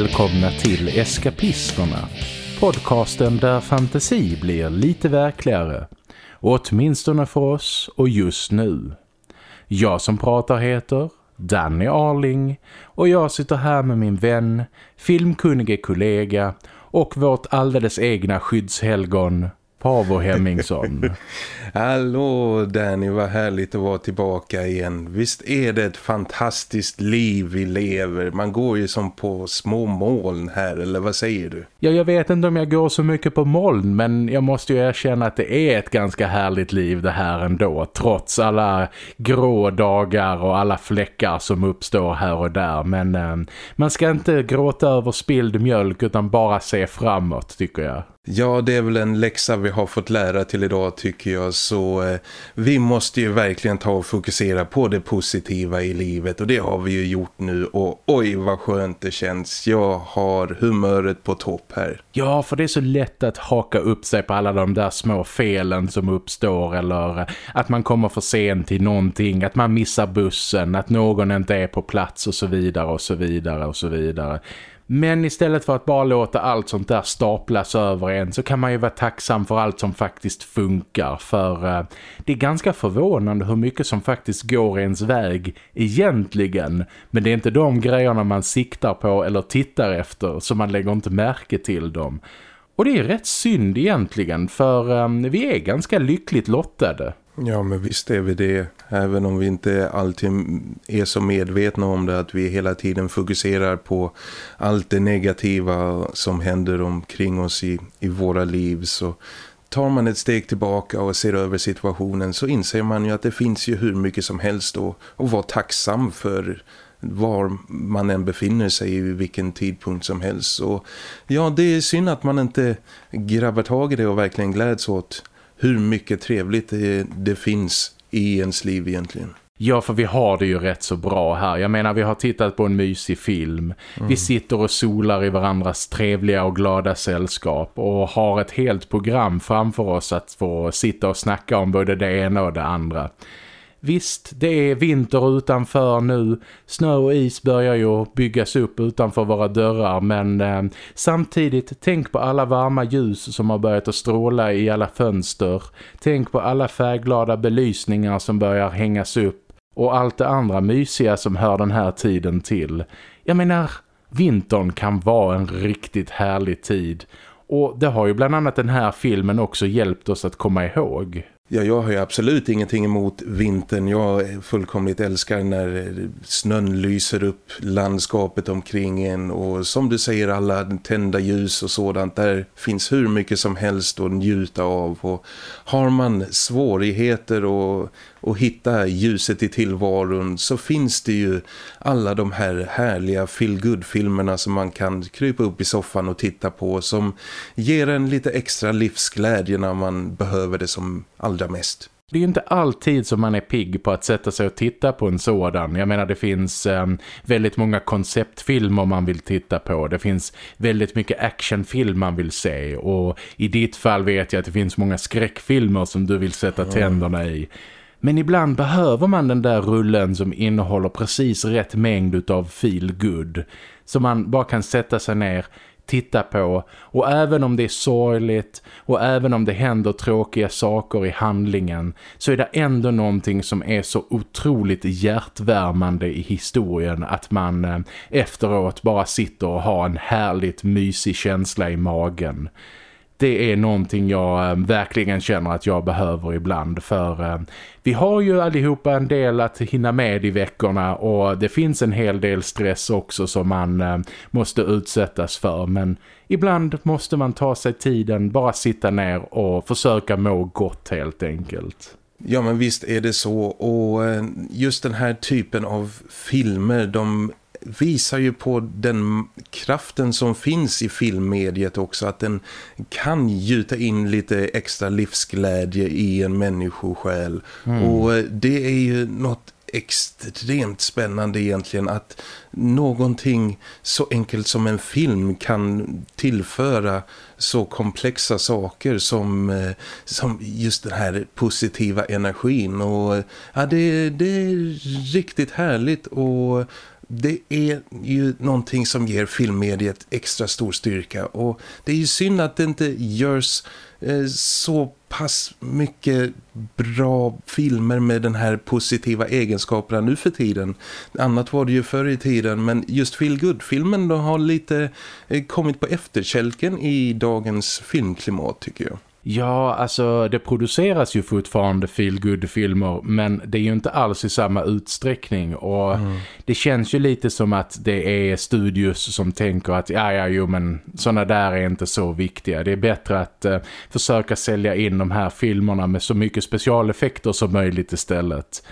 Välkomna till Eskapisterna. Podcasten där fantasi blir lite verkligare. Åtminstone för oss och just nu. Jag som pratar heter Danny Arling och jag sitter här med min vän, filmkunnige kollega och vårt alldeles egna skyddshelgon Pavo Hemmingsson. Hallå Danny, vad härligt att vara tillbaka igen. Visst är det ett fantastiskt liv vi lever. Man går ju som på små moln här, eller vad säger du? Ja, jag vet inte om jag går så mycket på moln, men jag måste ju erkänna att det är ett ganska härligt liv det här ändå. Trots alla grå dagar och alla fläckar som uppstår här och där. Men eh, man ska inte gråta över spilld mjölk utan bara se framåt, tycker jag. Ja, det är väl en läxa vi har fått lära till idag tycker jag. Så eh, vi måste ju verkligen ta och fokusera på det positiva i livet. Och det har vi ju gjort nu. Och oj vad skönt det känns. Jag har humöret på topp här. Ja, för det är så lätt att haka upp sig på alla de där små felen som uppstår. Eller att man kommer för sent till någonting. Att man missar bussen. Att någon inte är på plats och så vidare och så vidare och så vidare. Men istället för att bara låta allt sånt där staplas över en så kan man ju vara tacksam för allt som faktiskt funkar. För uh, det är ganska förvånande hur mycket som faktiskt går ens väg egentligen. Men det är inte de grejerna man siktar på eller tittar efter så man lägger inte märke till dem. Och det är rätt synd egentligen för um, vi är ganska lyckligt lottade. Ja men visst är vi det. Även om vi inte alltid är så medvetna om det. Att vi hela tiden fokuserar på allt det negativa som händer omkring oss i, i våra liv. Så tar man ett steg tillbaka och ser över situationen så inser man ju att det finns ju hur mycket som helst då. Och vara tacksam för var man än befinner sig i vilken tidpunkt som helst. Så ja, det är synd att man inte grabbar tag i det och verkligen gläds åt hur mycket trevligt det, det finns i ens liv egentligen. Ja, för vi har det ju rätt så bra här. Jag menar, vi har tittat på en mysig film. Mm. Vi sitter och solar i varandras trevliga och glada sällskap och har ett helt program framför oss att få sitta och snacka om både det ena och det andra. Visst, det är vinter utanför nu. Snö och is börjar ju byggas upp utanför våra dörrar. Men eh, samtidigt, tänk på alla varma ljus som har börjat att stråla i alla fönster. Tänk på alla färgglada belysningar som börjar hängas upp. Och allt det andra mysiga som hör den här tiden till. Jag menar, vintern kan vara en riktigt härlig tid. Och det har ju bland annat den här filmen också hjälpt oss att komma ihåg. Ja, jag har ju absolut ingenting emot vintern. Jag fullkomligt älskar när snön lyser upp landskapet omkring en. Och som du säger, alla tända ljus och sådant. Där finns hur mycket som helst att njuta av. Och har man svårigheter och och hitta ljuset i tillvaron så finns det ju alla de här härliga feel-good-filmerna som man kan krypa upp i soffan och titta på som ger en lite extra livsglädje när man behöver det som allra mest. Det är ju inte alltid som man är pigg på att sätta sig och titta på en sådan. Jag menar det finns eh, väldigt många konceptfilmer man vill titta på. Det finns väldigt mycket actionfilm man vill se. Och i ditt fall vet jag att det finns många skräckfilmer som du vill sätta tänderna i. Men ibland behöver man den där rullen som innehåller precis rätt mängd av feel good. Så man bara kan sätta sig ner, titta på och även om det är sorgligt och även om det händer tråkiga saker i handlingen så är det ändå någonting som är så otroligt hjärtvärmande i historien att man eh, efteråt bara sitter och har en härligt mysig känsla i magen det är någonting jag eh, verkligen känner att jag behöver ibland. För eh, vi har ju allihopa en del att hinna med i veckorna och det finns en hel del stress också som man eh, måste utsättas för. Men ibland måste man ta sig tiden, bara sitta ner och försöka må gott helt enkelt. Ja men visst är det så. Och just den här typen av filmer de visar ju på den kraften som finns i filmmediet också. Att den kan gjuta in lite extra livsglädje i en människosjäl. Mm. Och det är ju något extremt spännande egentligen att någonting så enkelt som en film kan tillföra så komplexa saker som, eh, som just den här positiva energin och ja, det, det är riktigt härligt och det är ju någonting som ger filmmediet extra stor styrka och det är ju synd att det inte görs eh, så pass mycket bra filmer med den här positiva egenskaperna nu för tiden. Annat var det ju förr i tiden men just Feel Good-filmen har lite eh, kommit på efterkälken i dagens filmklimat tycker jag. Ja, alltså det produceras ju fortfarande feel filmer men det är ju inte alls i samma utsträckning och mm. det känns ju lite som att det är studios som tänker att ja, ja, jo men sådana där är inte så viktiga. Det är bättre att uh, försöka sälja in de här filmerna med så mycket specialeffekter som möjligt istället.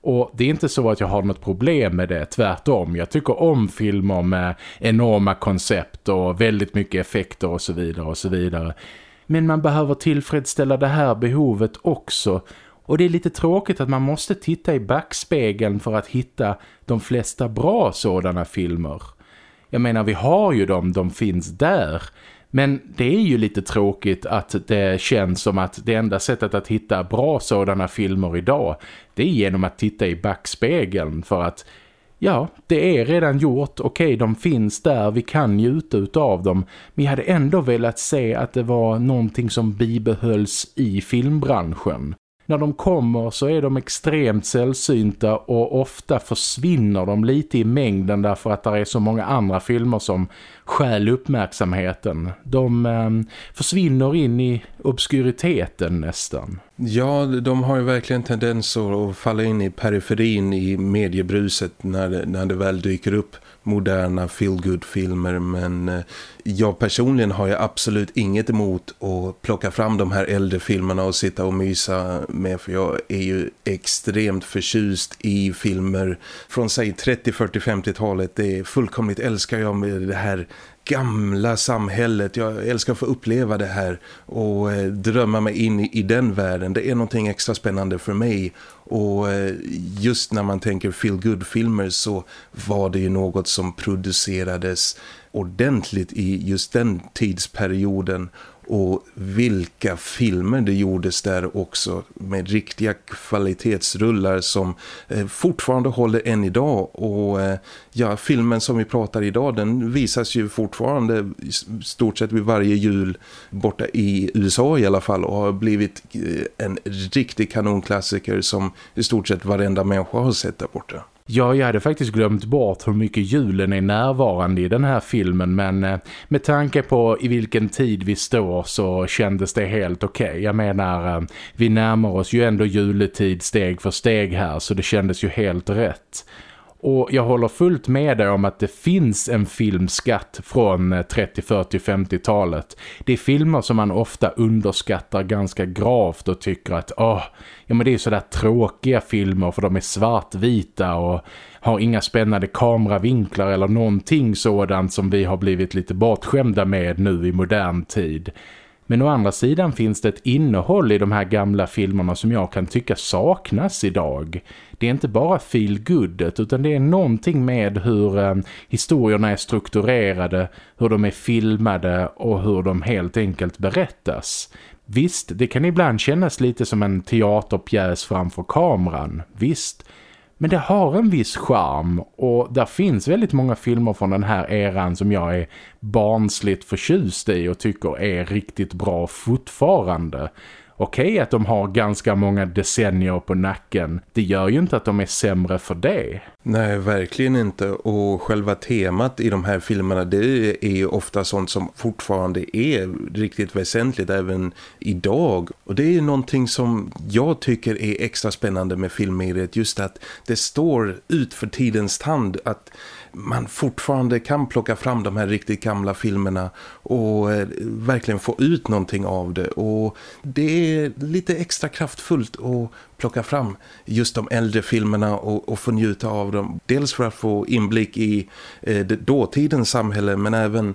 Och det är inte så att jag har något problem med det, tvärtom. Jag tycker om filmer med enorma koncept och väldigt mycket effekter och så vidare och så vidare. Men man behöver tillfredsställa det här behovet också. Och det är lite tråkigt att man måste titta i backspegeln för att hitta de flesta bra sådana filmer. Jag menar, vi har ju dem, de finns där. Men det är ju lite tråkigt att det känns som att det enda sättet att hitta bra sådana filmer idag det är genom att titta i backspegeln för att Ja, det är redan gjort. Okej, okay, de finns där. Vi kan njuta av dem. Men jag hade ändå velat se att det var någonting som bibehölls i filmbranschen. När de kommer så är de extremt sällsynta och ofta försvinner de lite i mängden därför att det är så många andra filmer som skäl uppmärksamheten. De eh, försvinner in i obskuriteten nästan. Ja, de har ju verkligen tendenser att falla in i periferin i mediebruset när, när det väl dyker upp moderna feel-good-filmer men eh, jag personligen har ju absolut inget emot att plocka fram de här äldre filmerna och sitta och mysa med för jag är ju extremt förtjust i filmer från säg 30, 40, 50-talet. Det är fullkomligt älskar jag med det här gamla samhället. Jag älskar att få uppleva det här och eh, drömma mig in i, i, den världen. Det är någonting extra spännande för mig. Och eh, just när man tänker feel good filmer så var det ju något som producerades ordentligt i just den tidsperioden och vilka filmer det gjordes där också med riktiga kvalitetsrullar som eh, fortfarande håller än idag och eh, ja, filmen som vi pratar idag den visas ju fortfarande stort sett vid varje jul borta i USA i alla fall och har blivit eh, en riktig kanonklassiker som i stort sett varenda människa har sett där borta. Ja, jag hade faktiskt glömt bort hur mycket julen är närvarande i den här filmen men eh, med tanke på i vilken tid vi står så kändes det helt okej. Okay. Jag menar, eh, vi närmar oss ju ändå juletid steg för steg här så det kändes ju helt rätt. Och jag håller fullt med dig om att det finns en filmskatt från 30, 40, 50-talet. Det är filmer som man ofta underskattar ganska gravt och tycker att åh, ja men det är sådär tråkiga filmer för de är svartvita och har inga spännande kameravinklar eller någonting sådant som vi har blivit lite bortskämda med nu i modern tid. Men å andra sidan finns det ett innehåll i de här gamla filmerna som jag kan tycka saknas idag. Det är inte bara feel goodet utan det är någonting med hur eh, historierna är strukturerade, hur de är filmade och hur de helt enkelt berättas. Visst, det kan ibland kännas lite som en teaterpjäs framför kameran, visst. Men det har en viss charm och där finns väldigt många filmer från den här eran som jag är barnsligt förtjust i och tycker är riktigt bra fortfarande. Okej okay, att de har ganska många decennier på nacken. Det gör ju inte att de är sämre för det. Nej, verkligen inte. Och själva temat i de här filmerna det är ju ofta sånt som fortfarande är riktigt väsentligt även idag. Och det är ju någonting som jag tycker är extra spännande med filmmediet. Just att det står ut för tidens tand att man fortfarande kan plocka fram de här riktigt gamla filmerna och eh, verkligen få ut någonting av det och det är lite extra kraftfullt att plocka fram just de äldre filmerna och, och få njuta av dem. Dels för att få inblick i eh, dåtidens samhälle men även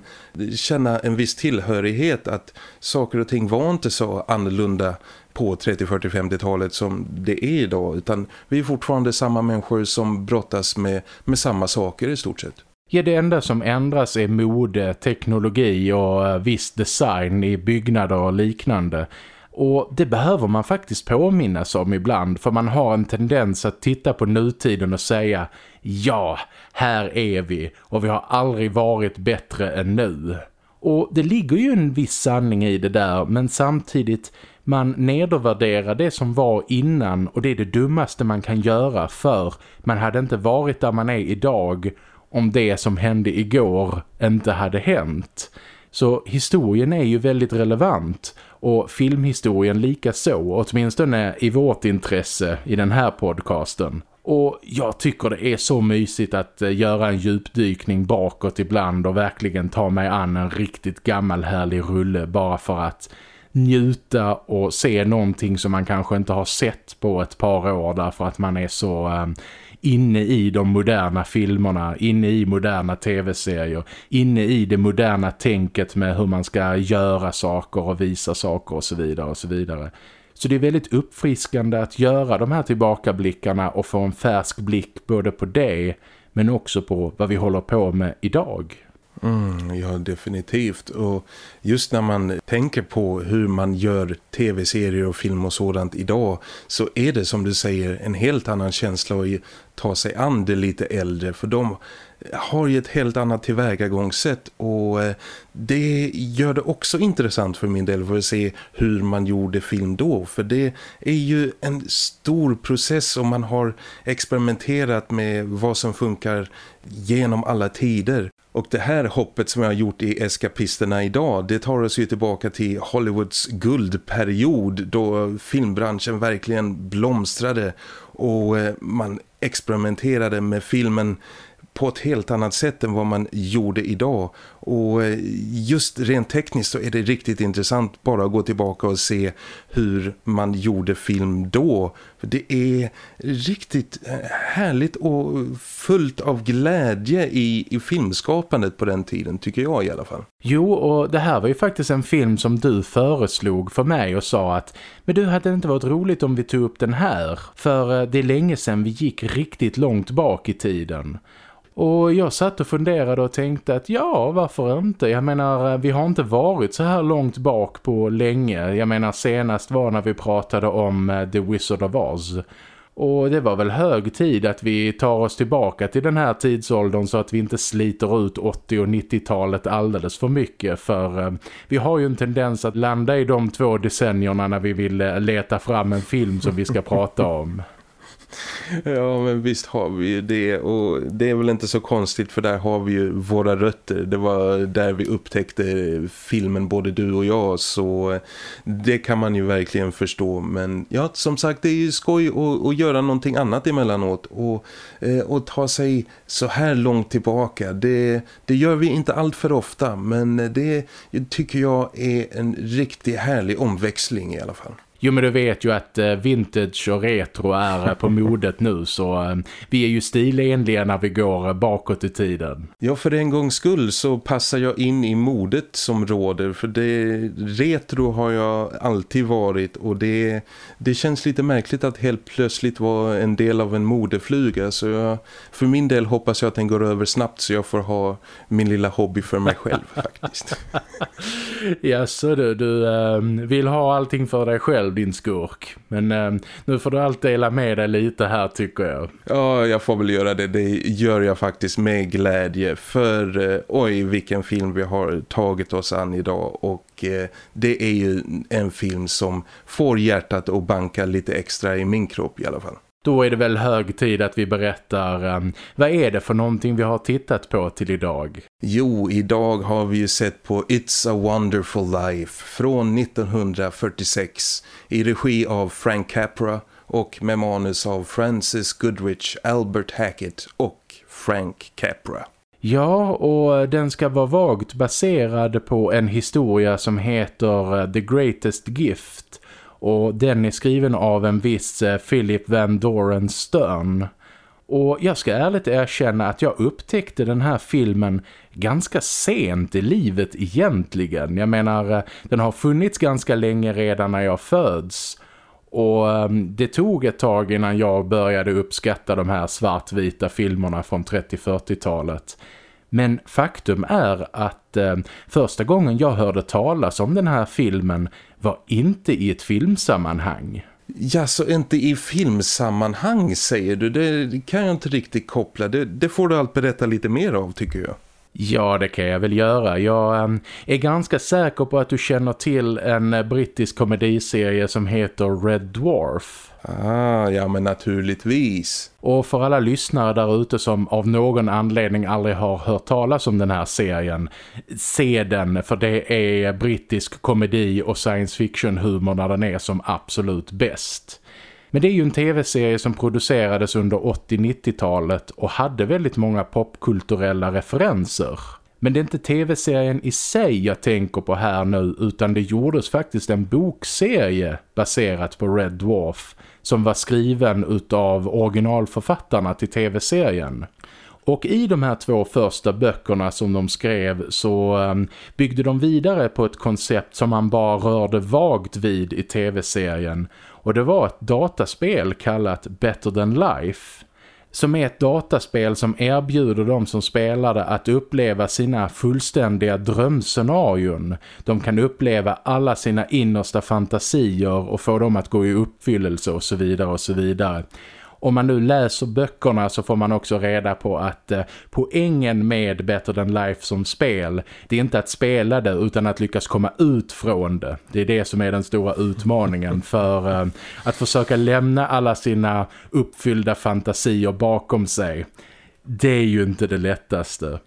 känna en viss tillhörighet att saker och ting var inte så annorlunda på 30, 40, 50-talet som det är idag utan vi är fortfarande samma människor som brottas med, med samma saker i stort sett. Ja, det enda som ändras är mode, teknologi och eh, viss design i byggnader och liknande. Och det behöver man faktiskt påminnas om ibland för man har en tendens att titta på nutiden och säga ja, här är vi och vi har aldrig varit bättre än nu. Och det ligger ju en viss sanning i det där men samtidigt man nedervärderar det som var innan och det är det dummaste man kan göra för man hade inte varit där man är idag om det som hände igår inte hade hänt. Så historien är ju väldigt relevant och filmhistorien lika så, åtminstone i vårt intresse i den här podcasten. Och jag tycker det är så mysigt att eh, göra en djupdykning bakåt ibland och verkligen ta mig an en riktigt gammal härlig rulle bara för att njuta och se någonting som man kanske inte har sett på ett par år därför att man är så eh, inne i de moderna filmerna, inne i moderna tv-serier, inne i det moderna tänket med hur man ska göra saker och visa saker och så vidare och så vidare. Så det är väldigt uppfriskande att göra de här tillbakablickarna och få en färsk blick både på det men också på vad vi håller på med idag. Mm, ja, definitivt. Och just när man tänker på hur man gör tv-serier och film och sådant idag så är det som du säger en helt annan känsla att ta sig an det lite äldre. För de har ju ett helt annat tillvägagångssätt och eh, det gör det också intressant för min del för att se hur man gjorde film då. För det är ju en stor process och man har experimenterat med vad som funkar genom alla tider. Och det här hoppet som jag har gjort i eskapisterna idag det tar oss ju tillbaka till Hollywoods guldperiod då filmbranschen verkligen blomstrade och eh, man experimenterade med filmen på ett helt annat sätt än vad man gjorde idag. Och eh, just rent tekniskt så är det riktigt intressant bara att gå tillbaka och se hur man gjorde film då. För det är riktigt eh, härligt och fullt av glädje i, i filmskapandet på den tiden tycker jag i alla fall. Jo, och det här var ju faktiskt en film som du föreslog för mig och sa att men du hade inte varit roligt om vi tog upp den här. För eh, det är länge sedan vi gick riktigt långt bak i tiden. Och jag satt och funderade och tänkte att ja, varför inte? Jag menar, vi har inte varit så här långt bak på länge. Jag menar, senast var när vi pratade om eh, The Wizard of Oz. Och det var väl hög tid att vi tar oss tillbaka till den här tidsåldern så att vi inte sliter ut 80- och 90-talet alldeles för mycket. För eh, vi har ju en tendens att landa i de två decennierna när vi vill eh, leta fram en film som vi ska prata om. Ja men visst har vi ju det och det är väl inte så konstigt för där har vi ju våra rötter. Det var där vi upptäckte filmen både du och jag så det kan man ju verkligen förstå. Men ja som sagt det är ju skoj att, att göra någonting annat emellanåt och, eh, och ta sig så här långt tillbaka. Det, det gör vi inte allt för ofta men det tycker jag är en riktigt härlig omväxling i alla fall. Jo men du vet ju att eh, vintage och retro är eh, på modet nu så eh, vi är ju stilenliga när vi går bakåt i tiden. Ja för en gångs skull så passar jag in i modet som råder för det retro har jag alltid varit och det, det känns lite märkligt att helt plötsligt vara en del av en modefluga så jag, för min del hoppas jag att den går över snabbt så jag får ha min lilla hobby för mig själv faktiskt. ja så du, du vill ha allting för dig själv själv din skurk. Men eh, nu får du allt dela med dig lite här tycker jag. Ja, jag får väl göra det. Det gör jag faktiskt med glädje. För eh, oj, vilken film vi har tagit oss an idag. Och eh, det är ju en film som får hjärtat att banka lite extra i min kropp i alla fall. Då är det väl hög tid att vi berättar um, vad är det för någonting vi har tittat på till idag? Jo, idag har vi ju sett på It's a Wonderful Life från 1946 i regi av Frank Capra och med manus av Francis Goodrich, Albert Hackett och Frank Capra. Ja, och den ska vara vagt baserad på en historia som heter uh, The Greatest Gift och den är skriven av en viss eh, Philip Van Doren Stern. Och jag ska ärligt erkänna att jag upptäckte den här filmen ganska sent i livet egentligen. Jag menar, eh, den har funnits ganska länge redan när jag föds. Och ehm, det tog ett tag innan jag började uppskatta de här svartvita filmerna från 30-40-talet. Men faktum är att eh, första gången jag hörde talas om den här filmen var inte i ett filmsammanhang. Ja, så inte i filmsammanhang säger du. Det kan jag inte riktigt koppla. Det, det får du allt berätta lite mer av tycker jag. Ja, det kan jag väl göra. Jag ähm, är ganska säker på att du känner till en äh, brittisk komediserie som heter Red Dwarf. Ah, ja men naturligtvis. Och för alla lyssnare där ute som av någon anledning aldrig har hört talas om den här serien, se den för det är brittisk komedi och science fiction humor när den är som absolut bäst. Men det är ju en tv-serie som producerades under 80-90-talet och hade väldigt många popkulturella referenser. Men det är inte tv-serien i sig jag tänker på här nu utan det gjordes faktiskt en bokserie baserat på Red Dwarf som var skriven utav originalförfattarna till tv-serien. Och i de här två första böckerna som de skrev så ehm, byggde de vidare på ett koncept som man bara rörde vagt vid i tv-serien och det var ett dataspel kallat Better Than Life som är ett dataspel som erbjuder de som spelade att uppleva sina fullständiga drömscenarion. De kan uppleva alla sina innersta fantasier och få dem att gå i uppfyllelse och så vidare och så vidare om man nu läser böckerna så får man också reda på att eh, poängen med Better Than Life som spel det är inte att spela det utan att lyckas komma ut från det. Det är det som är den stora utmaningen för eh, att försöka lämna alla sina uppfyllda fantasier bakom sig. Det är ju inte det lättaste.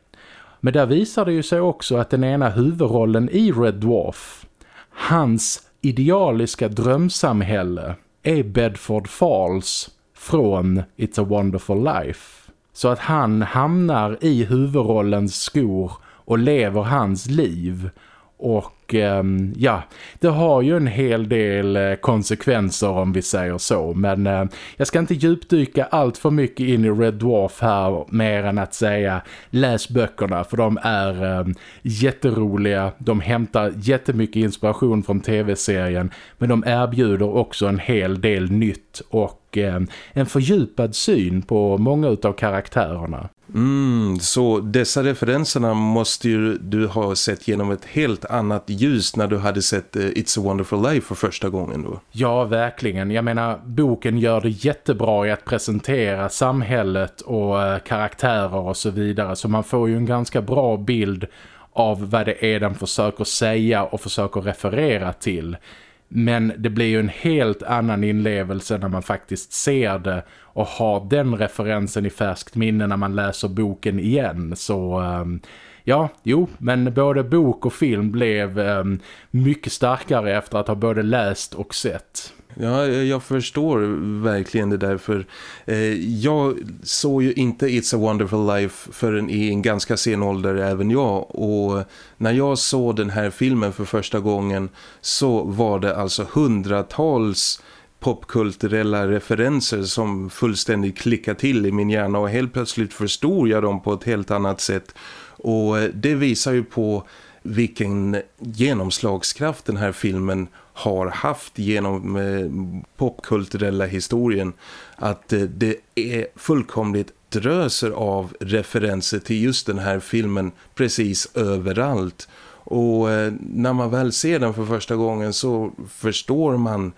Men där visar det ju sig också att den ena huvudrollen i Red Dwarf, hans idealiska drömsamhälle är Bedford Falls från It's a wonderful life. Så att han hamnar i huvudrollens skor och lever hans liv. Och ehm, ja, det har ju en hel del eh, konsekvenser om vi säger så. Men eh, jag ska inte djupdyka allt för mycket in i Red Dwarf här mer än att säga läs böckerna för de är ehm, jätteroliga. De hämtar jättemycket inspiration från tv-serien men de erbjuder också en hel del nytt och ehm, en fördjupad syn på många av karaktärerna. Mm, så dessa referenserna måste ju du ha sett genom ett helt annat ljus när du hade sett eh, It's a Wonderful Life för första gången då. Ja, verkligen. Jag menar, boken gör det jättebra i att presentera samhället och eh, karaktärer och så vidare. Så man får ju en ganska bra bild av vad det är den försöker säga och försöker referera till. Men det blir ju en helt annan inlevelse när man faktiskt ser det och har den referensen i färskt minne när man läser boken igen. Så ehm, ja, jo, men både bok och film blev ehm, mycket starkare efter att ha både läst och sett. Ja, eh, jag förstår verkligen det där för eh, jag såg ju inte It's a Wonderful Life förrän i en ganska sen ålder även jag. Och när jag såg den här filmen för första gången så var det alltså hundratals popkulturella referenser som fullständigt klickade till i min hjärna och helt plötsligt förstod jag dem på ett helt annat sätt. Och eh, det visar ju på vilken genomslagskraft den här filmen har haft genom eh, popkulturella historien att eh, det är fullkomligt dröser av referenser till just den här filmen precis överallt. Och eh, när man väl ser den för första gången så förstår man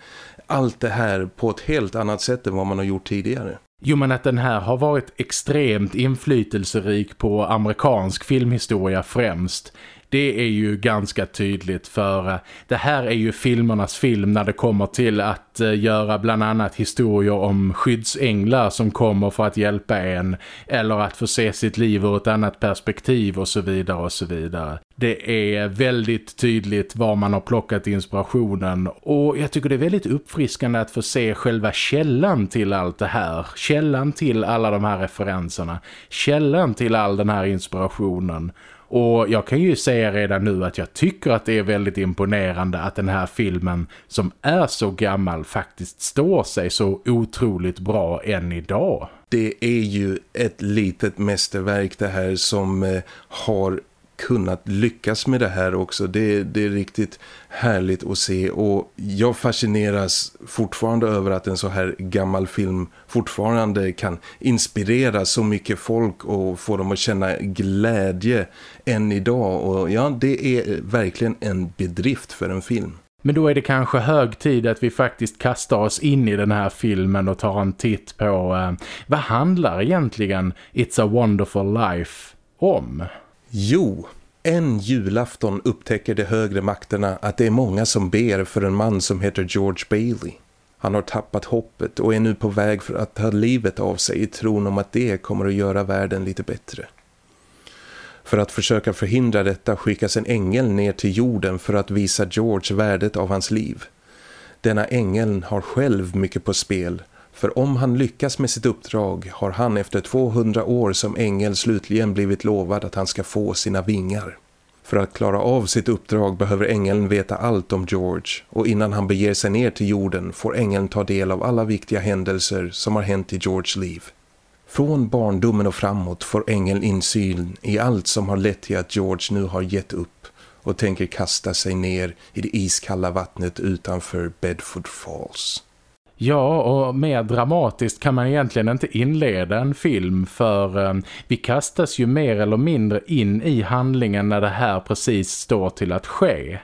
allt det här på ett helt annat sätt än vad man har gjort tidigare. Jo men att den här har varit extremt inflytelserik på amerikansk filmhistoria främst det är ju ganska tydligt för eh, det här är ju filmernas film när det kommer till att eh, göra bland annat historier om skyddsänglar som kommer för att hjälpa en eller att få se sitt liv ur ett annat perspektiv och så vidare och så vidare. Det är väldigt tydligt var man har plockat inspirationen och jag tycker det är väldigt uppfriskande att få se själva källan till allt det här. Källan till alla de här referenserna. Källan till all den här inspirationen. Och jag kan ju säga redan nu att jag tycker att det är väldigt imponerande att den här filmen som är så gammal faktiskt står sig så otroligt bra än idag. Det är ju ett litet mästerverk det här som eh, har kunnat lyckas med det här också. Det, det är riktigt härligt att se och jag fascineras fortfarande över att en så här gammal film fortfarande kan inspirera så mycket folk och få dem att känna glädje än idag och ja, det är verkligen en bedrift för en film. Men då är det kanske hög tid att vi faktiskt kastar oss in i den här filmen och tar en titt på eh, vad handlar egentligen It's a Wonderful Life om? Jo, en julafton upptäcker de högre makterna att det är många som ber för en man som heter George Bailey. Han har tappat hoppet och är nu på väg för att ta livet av sig i tron om att det kommer att göra världen lite bättre. För att försöka förhindra detta skickas en ängel ner till jorden för att visa George värdet av hans liv. Denna ängeln har själv mycket på spel för om han lyckas med sitt uppdrag har han efter 200 år som ängel slutligen blivit lovad att han ska få sina vingar. För att klara av sitt uppdrag behöver ängeln veta allt om George och innan han beger sig ner till jorden får ängeln ta del av alla viktiga händelser som har hänt i Georges liv. Från barndomen och framåt får ängeln insyn i allt som har lett till att George nu har gett upp och tänker kasta sig ner i det iskalla vattnet utanför Bedford Falls. Ja, och mer dramatiskt kan man egentligen inte inleda en film för eh, vi kastas ju mer eller mindre in i handlingen när det här precis står till att ske.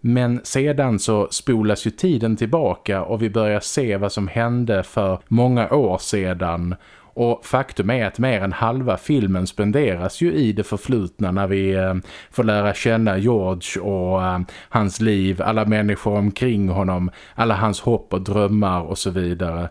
Men sedan så spolas ju tiden tillbaka och vi börjar se vad som hände för många år sedan och faktum är att mer än halva filmen spenderas ju i det förflutna när vi eh, får lära känna George och eh, hans liv, alla människor omkring honom, alla hans hopp och drömmar och så vidare.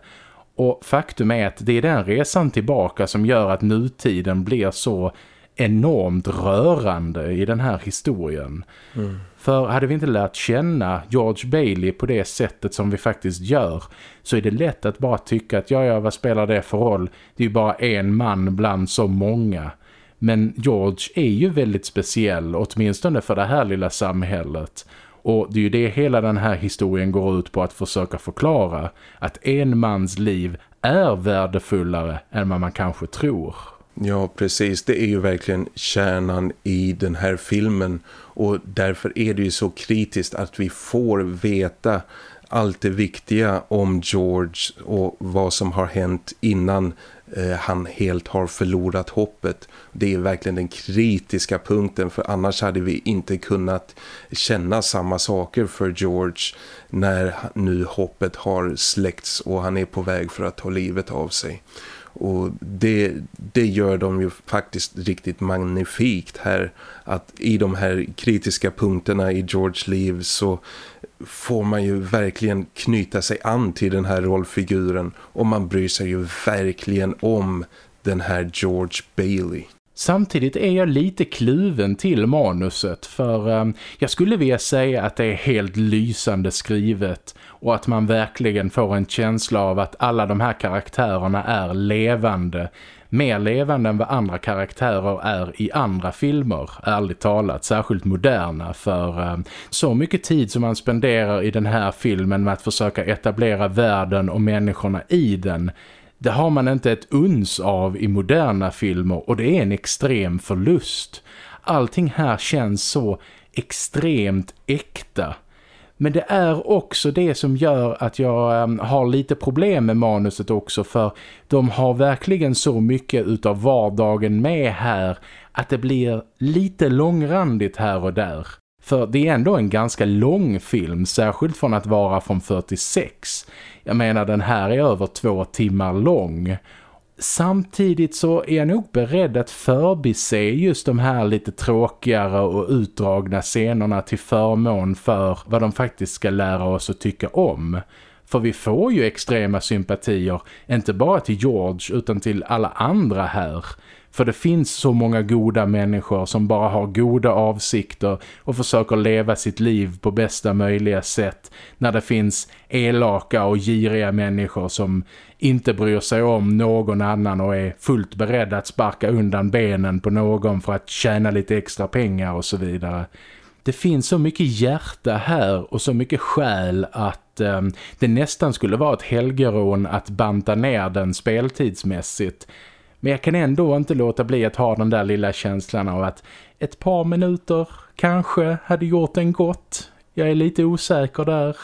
Och faktum är att det är den resan tillbaka som gör att nutiden blir så enormt rörande i den här historien. Mm. För hade vi inte lärt känna George Bailey på det sättet som vi faktiskt gör så är det lätt att bara tycka att ja, ja, vad spelar det för roll? Det är ju bara en man bland så många. Men George är ju väldigt speciell, åtminstone för det här lilla samhället. Och det är ju det hela den här historien går ut på att försöka förklara. Att en mans liv är värdefullare än vad man kanske tror. Ja, precis. Det är ju verkligen kärnan i den här filmen och därför är det ju så kritiskt att vi får veta allt det viktiga om George och vad som har hänt innan eh, han helt har förlorat hoppet. Det är verkligen den kritiska punkten för annars hade vi inte kunnat känna samma saker för George när nu hoppet har släckts och han är på väg för att ta livet av sig. Och det, det gör de ju faktiskt riktigt magnifikt här. Att i de här kritiska punkterna i George liv så får man ju verkligen knyta sig an till den här rollfiguren. Och man bryr sig ju verkligen om den här George Bailey. Samtidigt är jag lite kluven till manuset för um, jag skulle vilja säga att det är helt lysande skrivet och att man verkligen får en känsla av att alla de här karaktärerna är levande. Mer levande än vad andra karaktärer är i andra filmer, ärligt talat, särskilt moderna. För eh, så mycket tid som man spenderar i den här filmen med att försöka etablera världen och människorna i den det har man inte ett uns av i moderna filmer och det är en extrem förlust. Allting här känns så extremt äkta. Men det är också det som gör att jag äm, har lite problem med manuset också för de har verkligen så mycket utav vardagen med här att det blir lite långrandigt här och där. För det är ändå en ganska lång film, särskilt från att vara från 46. Jag menar den här är över två timmar lång. Samtidigt så är jag nog beredd att förbise just de här lite tråkigare och utdragna scenerna till förmån för vad de faktiskt ska lära oss att tycka om. För vi får ju extrema sympatier, inte bara till George utan till alla andra här. För det finns så många goda människor som bara har goda avsikter och försöker leva sitt liv på bästa möjliga sätt. När det finns elaka och giriga människor som inte bryr sig om någon annan och är fullt beredda att sparka undan benen på någon för att tjäna lite extra pengar och så vidare. Det finns så mycket hjärta här och så mycket själ att eh, det nästan skulle vara ett helgerån att banta ner den speltidsmässigt. Men jag kan ändå inte låta bli att ha den där lilla känslan av att ett par minuter kanske hade gjort en gott. Jag är lite osäker där.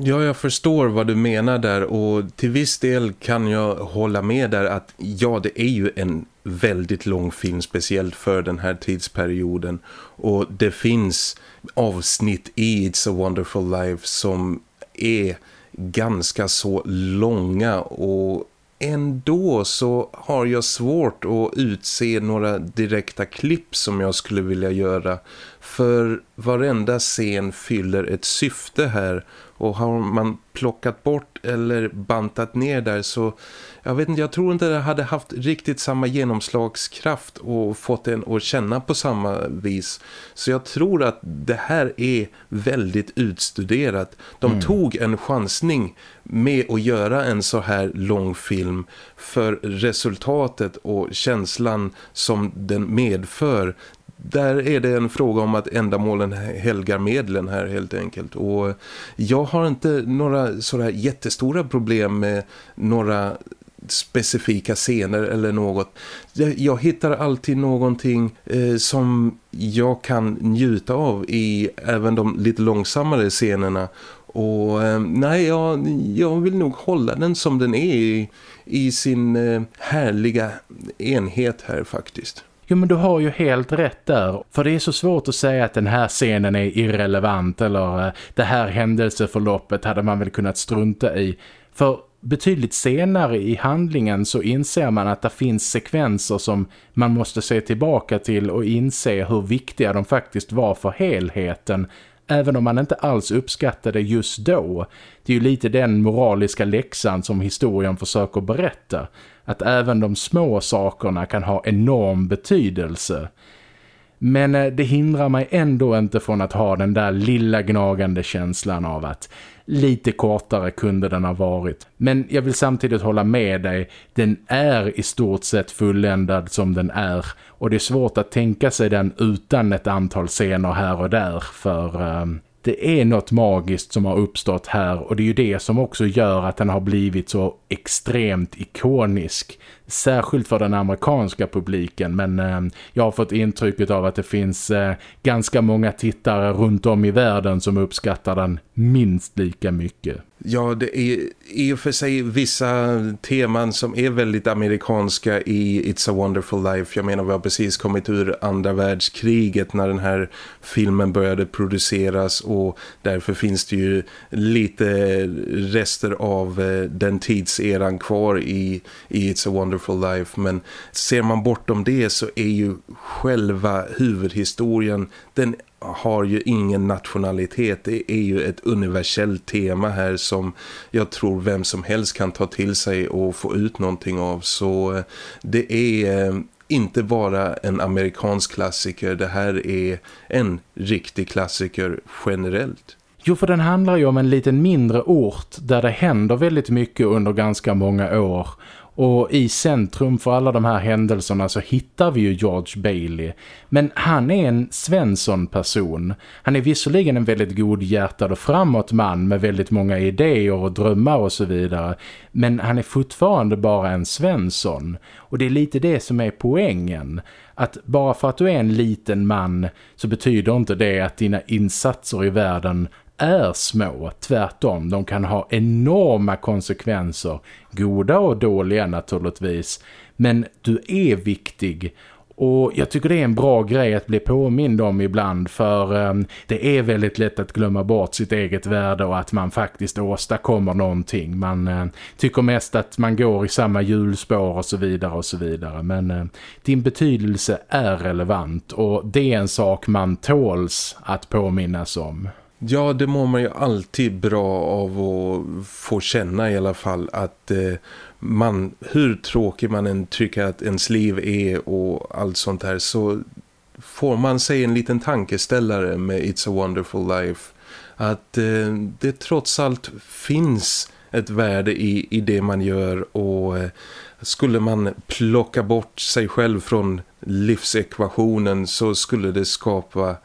Ja, jag förstår vad du menar där och till viss del kan jag hålla med där att ja, det är ju en väldigt lång film speciellt för den här tidsperioden och det finns avsnitt i It's a Wonderful Life som är ganska så långa och ändå så har jag svårt att utse några direkta klipp som jag skulle vilja göra. För varenda scen fyller ett syfte här. Och har man plockat bort eller bantat ner där så jag vet inte, jag tror inte det hade haft riktigt samma genomslagskraft och fått en att känna på samma vis. Så jag tror att det här är väldigt utstuderat. De mm. tog en chansning med att göra en så här lång film för resultatet och känslan som den medför där är det en fråga om att ändamålen helgar medlen här helt enkelt. Och jag har inte några sådär jättestora problem med några specifika scener eller något. Jag, jag hittar alltid någonting eh, som jag kan njuta av i även de lite långsammare scenerna. Och eh, nej, jag, jag vill nog hålla den som den är i, i sin eh, härliga enhet här faktiskt. Jo men du har ju helt rätt där. För det är så svårt att säga att den här scenen är irrelevant eller eh, det här händelseförloppet hade man väl kunnat strunta i. För betydligt senare i handlingen så inser man att det finns sekvenser som man måste se tillbaka till och inse hur viktiga de faktiskt var för helheten även om man inte alls uppskattade just då. Det är ju lite den moraliska läxan som historien försöker berätta. Att även de små sakerna kan ha enorm betydelse. Men eh, det hindrar mig ändå inte från att ha den där lilla gnagande känslan av att lite kortare kunde den ha varit. Men jag vill samtidigt hålla med dig, den är i stort sett fulländad som den är. Och det är svårt att tänka sig den utan ett antal scener här och där för... Um, det är något magiskt som har uppstått här och det är ju det som också gör att den har blivit så extremt ikonisk. Särskilt för den amerikanska publiken men eh, jag har fått intrycket av att det finns eh, ganska många tittare runt om i världen som uppskattar den minst lika mycket. Ja, det är i och för sig vissa teman som är väldigt amerikanska i It's a Wonderful Life. Jag menar, vi har precis kommit ur andra världskriget när den här filmen började produceras och därför finns det ju lite rester av eh, den tidseran kvar i, i It's a Wonderful Life. Men ser man bortom det så är ju själva huvudhistorien, den har ju ingen nationalitet. Det är ju ett universellt tema här som jag tror vem som helst kan ta till sig och få ut någonting av. Så eh, det är eh, inte bara en amerikansk klassiker, det här är en riktig klassiker generellt. Jo, för den handlar ju om en liten mindre ort där det händer väldigt mycket under ganska många år och i centrum för alla de här händelserna så hittar vi ju George Bailey. Men han är en Svensson-person. Han är visserligen en väldigt godhjärtad och framåt man med väldigt många idéer och drömmar och så vidare. Men han är fortfarande bara en Svensson. Och det är lite det som är poängen. Att bara för att du är en liten man så betyder inte det att dina insatser i världen är små, tvärtom. De kan ha enorma konsekvenser, goda och dåliga naturligtvis. Men du är viktig och jag tycker det är en bra grej att bli påmind om ibland för um, det är väldigt lätt att glömma bort sitt eget värde och att man faktiskt åstadkommer någonting. Man uh, tycker mest att man går i samma hjulspår och så vidare och så vidare. Men uh, din betydelse är relevant och det är en sak man tåls att påminnas om. Ja, det mår man ju alltid bra av att få känna i alla fall att eh, man, hur tråkig man än tycker att ens liv är och allt sånt här så får man sig en liten tankeställare med It's a Wonderful Life. Att eh, det trots allt finns ett värde i, i det man gör och eh, skulle man plocka bort sig själv från livsekvationen så skulle det skapa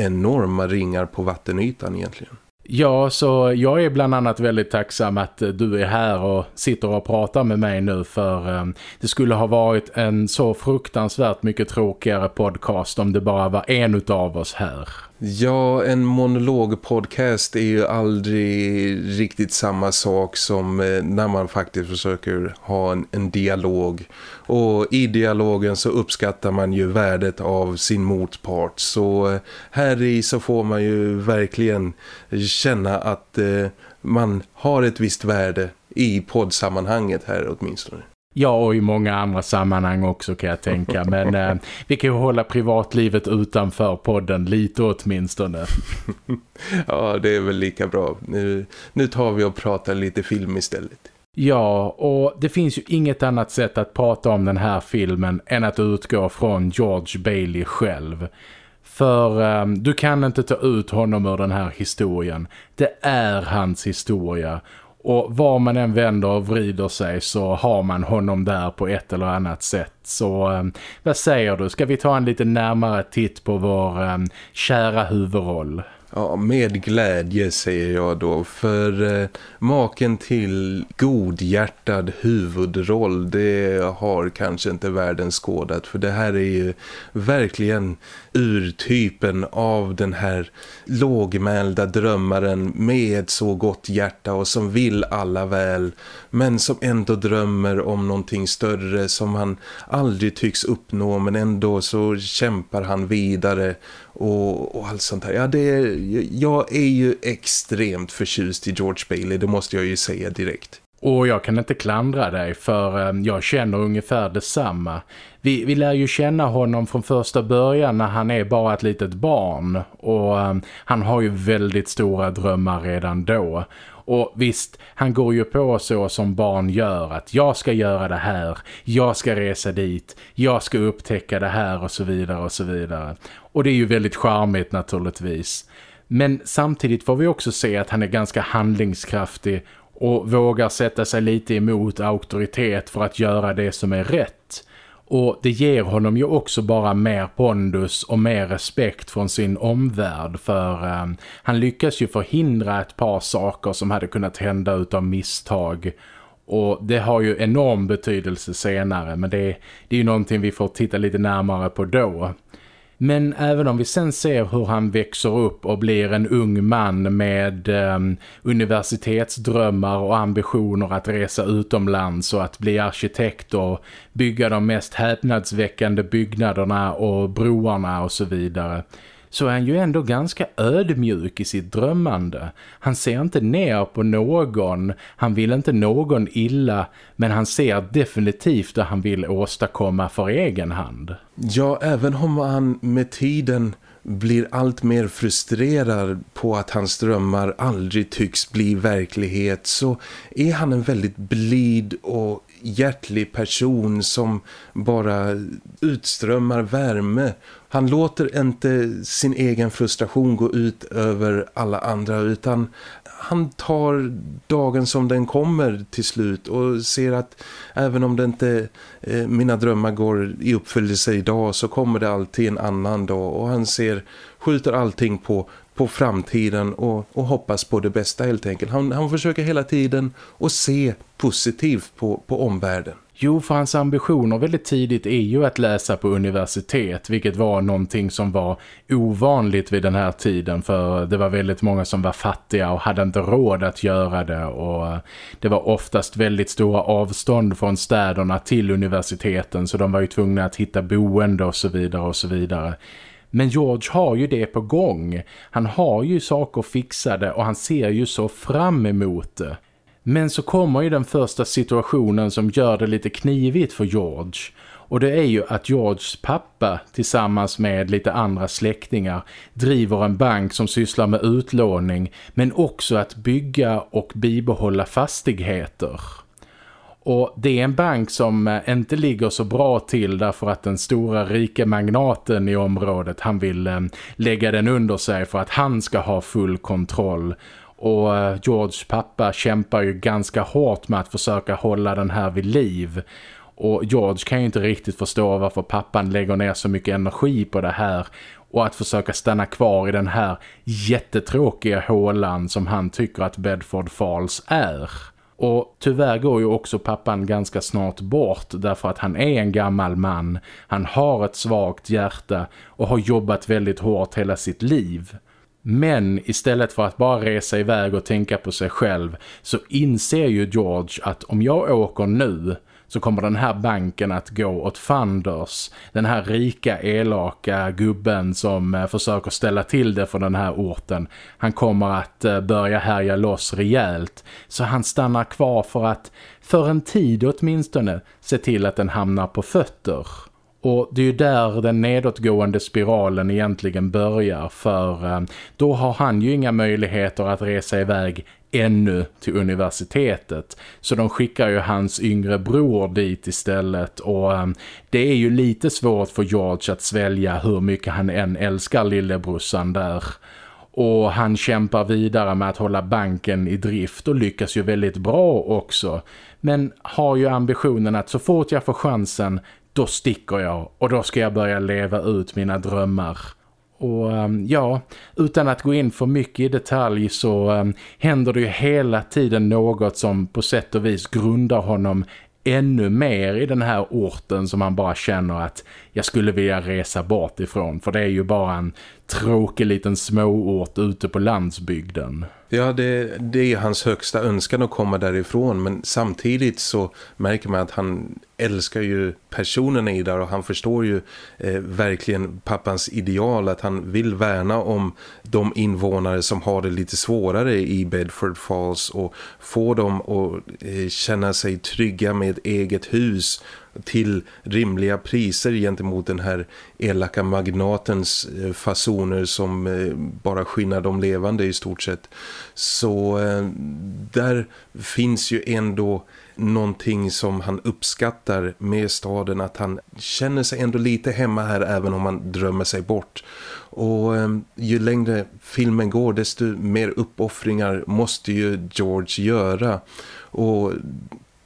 enorma ringar på vattenytan egentligen. Ja, så jag är bland annat väldigt tacksam att eh, du är här och sitter och pratar med mig nu för eh, det skulle ha varit en så fruktansvärt mycket tråkigare podcast om det bara var en av oss här. Ja, en monologpodcast är ju aldrig riktigt samma sak som eh, när man faktiskt försöker ha en, en, dialog. Och i dialogen så uppskattar man ju värdet av sin motpart. Så eh, här i så får man ju verkligen känna att eh, man har ett visst värde i poddsammanhanget här åtminstone. Ja, och i många andra sammanhang också kan jag tänka. Men eh, vi kan ju hålla privatlivet utanför podden lite åtminstone. ja, det är väl lika bra. Nu, nu tar vi och pratar lite film istället. Ja, och det finns ju inget annat sätt att prata om den här filmen än att utgå från George Bailey själv. För um, du kan inte ta ut honom ur den här historien. Det är hans historia. Och var man än vänder och vrider sig så har man honom där på ett eller annat sätt. Så eh, vad säger du? Ska vi ta en lite närmare titt på vår eh, kära huvudroll? Ja, med glädje säger jag då. För eh, maken till godhjärtad huvudroll, det har kanske inte världen skådat. För det här är ju verkligen urtypen av den här lågmälda drömmaren med ett så gott hjärta och som vill alla väl. Men som ändå drömmer om någonting större som han aldrig tycks uppnå men ändå så kämpar han vidare och, och allt sånt här. Ja, det är, jag är ju extremt förtjust i George Bailey, det måste jag ju säga direkt. Och jag kan inte klandra dig för eh, jag känner ungefär detsamma. Vi, vi lär ju känna honom från första början när han är bara ett litet barn. Och eh, han har ju väldigt stora drömmar redan då. Och visst, han går ju på så som barn gör att jag ska göra det här, jag ska resa dit, jag ska upptäcka det här och så vidare och så vidare. Och det är ju väldigt charmigt naturligtvis. Men samtidigt får vi också se att han är ganska handlingskraftig och vågar sätta sig lite emot auktoritet för att göra det som är rätt. Och det ger honom ju också bara mer pondus och mer respekt från sin omvärld för eh, han lyckas ju förhindra ett par saker som hade kunnat hända utav misstag. Och det har ju enorm betydelse senare men det, det är ju någonting vi får titta lite närmare på då. Men även om vi sen ser hur han växer upp och blir en ung man med eh, universitetsdrömmar och ambitioner att resa utomlands och att bli arkitekt och bygga de mest häpnadsväckande byggnaderna och broarna och så vidare så är han ju ändå ganska ödmjuk i sitt drömmande. Han ser inte ner på någon, han vill inte någon illa, men han ser definitivt det han vill åstadkomma för egen hand. Ja, även om han med tiden blir allt mer frustrerad på att hans drömmar aldrig tycks bli verklighet så är han en väldigt blid och hjärtlig person som bara utströmmar värme. Han låter inte sin egen frustration gå ut över alla andra utan han tar dagen som den kommer till slut och ser att även om det inte eh, mina drömmar går i uppfyllelse idag så kommer det alltid en annan dag och han ser skjuter allting på på framtiden och, och hoppas på det bästa helt enkelt. Han, han försöker hela tiden att se positivt på, på omvärlden. Jo, för hans ambitioner väldigt tidigt är ju att läsa på universitet, vilket var någonting som var ovanligt vid den här tiden för det var väldigt många som var fattiga och hade inte råd att göra det och eh, det var oftast väldigt stora avstånd från städerna till universiteten så de var ju tvungna att hitta boende och så vidare och så vidare. Men George har ju det på gång. Han har ju saker fixade och han ser ju så fram emot det. Men så kommer ju den första situationen som gör det lite knivigt för George. Och det är ju att Georges pappa tillsammans med lite andra släktingar driver en bank som sysslar med utlåning men också att bygga och bibehålla fastigheter. Och det är en bank som eh, inte ligger så bra till därför att den stora rika magnaten i området han vill eh, lägga den under sig för att han ska ha full kontroll. Och eh, George pappa kämpar ju ganska hårt med att försöka hålla den här vid liv. Och George kan ju inte riktigt förstå varför pappan lägger ner så mycket energi på det här. och att försöka stanna kvar i den här jättetråkiga hålan som han tycker att Bedford Falls är. Och tyvärr går ju också pappan ganska snart bort därför att han är en gammal man. Han har ett svagt hjärta och har jobbat väldigt hårt hela sitt liv. Men istället för att bara resa iväg och tänka på sig själv så inser ju George att om jag åker nu så kommer den här banken att gå åt fanders. Den här rika, elaka gubben som eh, försöker ställa till det för den här orten. Han kommer att eh, börja härja loss rejält. Så han stannar kvar för att, för en tid åtminstone, se till att den hamnar på fötter. Och det är ju där den nedåtgående spiralen egentligen börjar för eh, då har han ju inga möjligheter att resa iväg ännu till universitetet. Så de skickar ju hans yngre bror dit istället och eh, det är ju lite svårt för George att svälja hur mycket han än älskar lillebrorsan där. Och han kämpar vidare med att hålla banken i drift och lyckas ju väldigt bra också. Men har ju ambitionen att så fort jag får chansen, då sticker jag och då ska jag börja leva ut mina drömmar. Och ehm, ja, utan att gå in för mycket i detalj så um, händer det ju hela tiden något som på sätt och vis grundar honom ännu mer i den här orten som han bara känner att jag skulle vilja resa bort ifrån. För det är ju bara en tråkig liten småort ute på landsbygden. Ja, det, det är hans högsta önskan att komma därifrån men samtidigt så märker man att han älskar ju personerna i där och han förstår ju eh, verkligen pappans ideal att han vill värna om de invånare som har det lite svårare i Bedford Falls och få dem att eh, känna sig trygga med ett eget hus till rimliga priser gentemot den här elaka magnatens eh, fasoner som eh, bara skinnar de levande i stort sett. Så eh, där finns ju ändå någonting som han uppskattar med staden att han känner sig ändå lite hemma här även om han drömmer sig bort. Och ju längre filmen går desto mer uppoffringar måste ju George göra och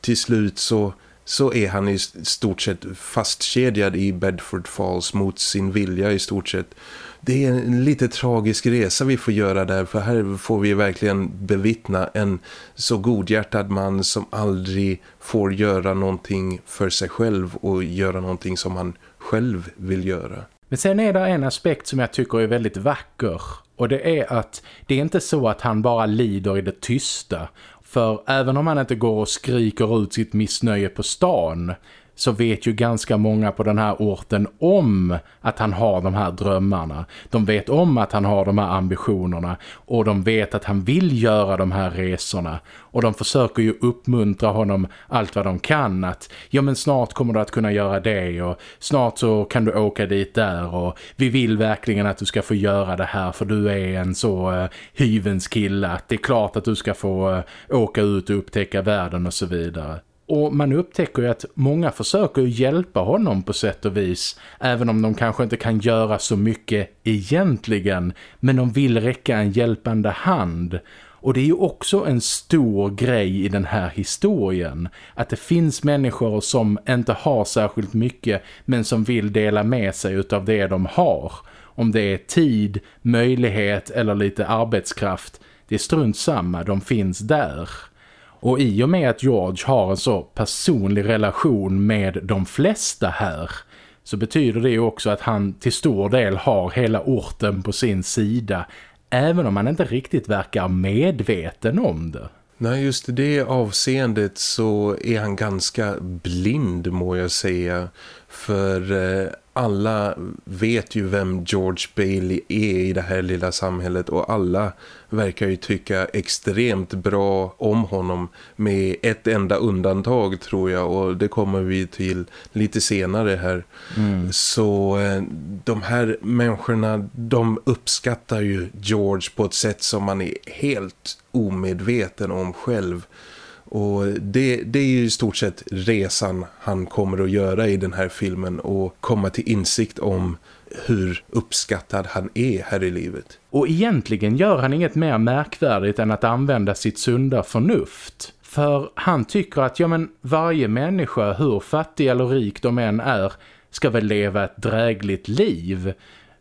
till slut så så är han i stort sett fastkedjad i Bedford Falls mot sin vilja i stort sett. Det är en lite tragisk resa vi får göra där för här får vi verkligen bevittna en så godhjärtad man som aldrig får göra någonting för sig själv och göra någonting som han själv vill göra. Men sen är det en aspekt som jag tycker är väldigt vacker och det är att det är inte så att han bara lider i det tysta för även om han inte går och skriker ut sitt missnöje på stan så vet ju ganska många på den här orten om att han har de här drömmarna. De vet om att han har de här ambitionerna och de vet att han vill göra de här resorna. Och de försöker ju uppmuntra honom allt vad de kan att ja men snart kommer du att kunna göra det och snart så kan du åka dit där och vi vill verkligen att du ska få göra det här för du är en så uh, hyvens kille att det är klart att du ska få uh, åka ut och upptäcka världen och så vidare. Och man upptäcker ju att många försöker hjälpa honom på sätt och vis. Även om de kanske inte kan göra så mycket egentligen. Men de vill räcka en hjälpande hand. Och det är ju också en stor grej i den här historien. Att det finns människor som inte har särskilt mycket men som vill dela med sig av det de har. Om det är tid, möjlighet eller lite arbetskraft. Det är strunt samma, de finns där. Och i och med att George har en så personlig relation med de flesta här så betyder det ju också att han till stor del har hela orten på sin sida även om han inte riktigt verkar medveten om det. Nej, just i det avseendet så är han ganska blind må jag säga. För eh, alla vet ju vem George Bailey är i det här lilla samhället och alla verkar ju tycka extremt bra om honom med ett enda undantag tror jag och det kommer vi till lite senare här. Mm. Så eh, de här människorna de uppskattar ju George på ett sätt som man är helt omedveten om själv. Och det, det är ju i stort sett resan han kommer att göra i den här filmen och komma till insikt om hur uppskattad han är här i livet. Och egentligen gör han inget mer märkvärdigt än att använda sitt sunda förnuft. För han tycker att ja, men varje människa, hur fattig eller rik de än är, ska väl leva ett drägligt liv.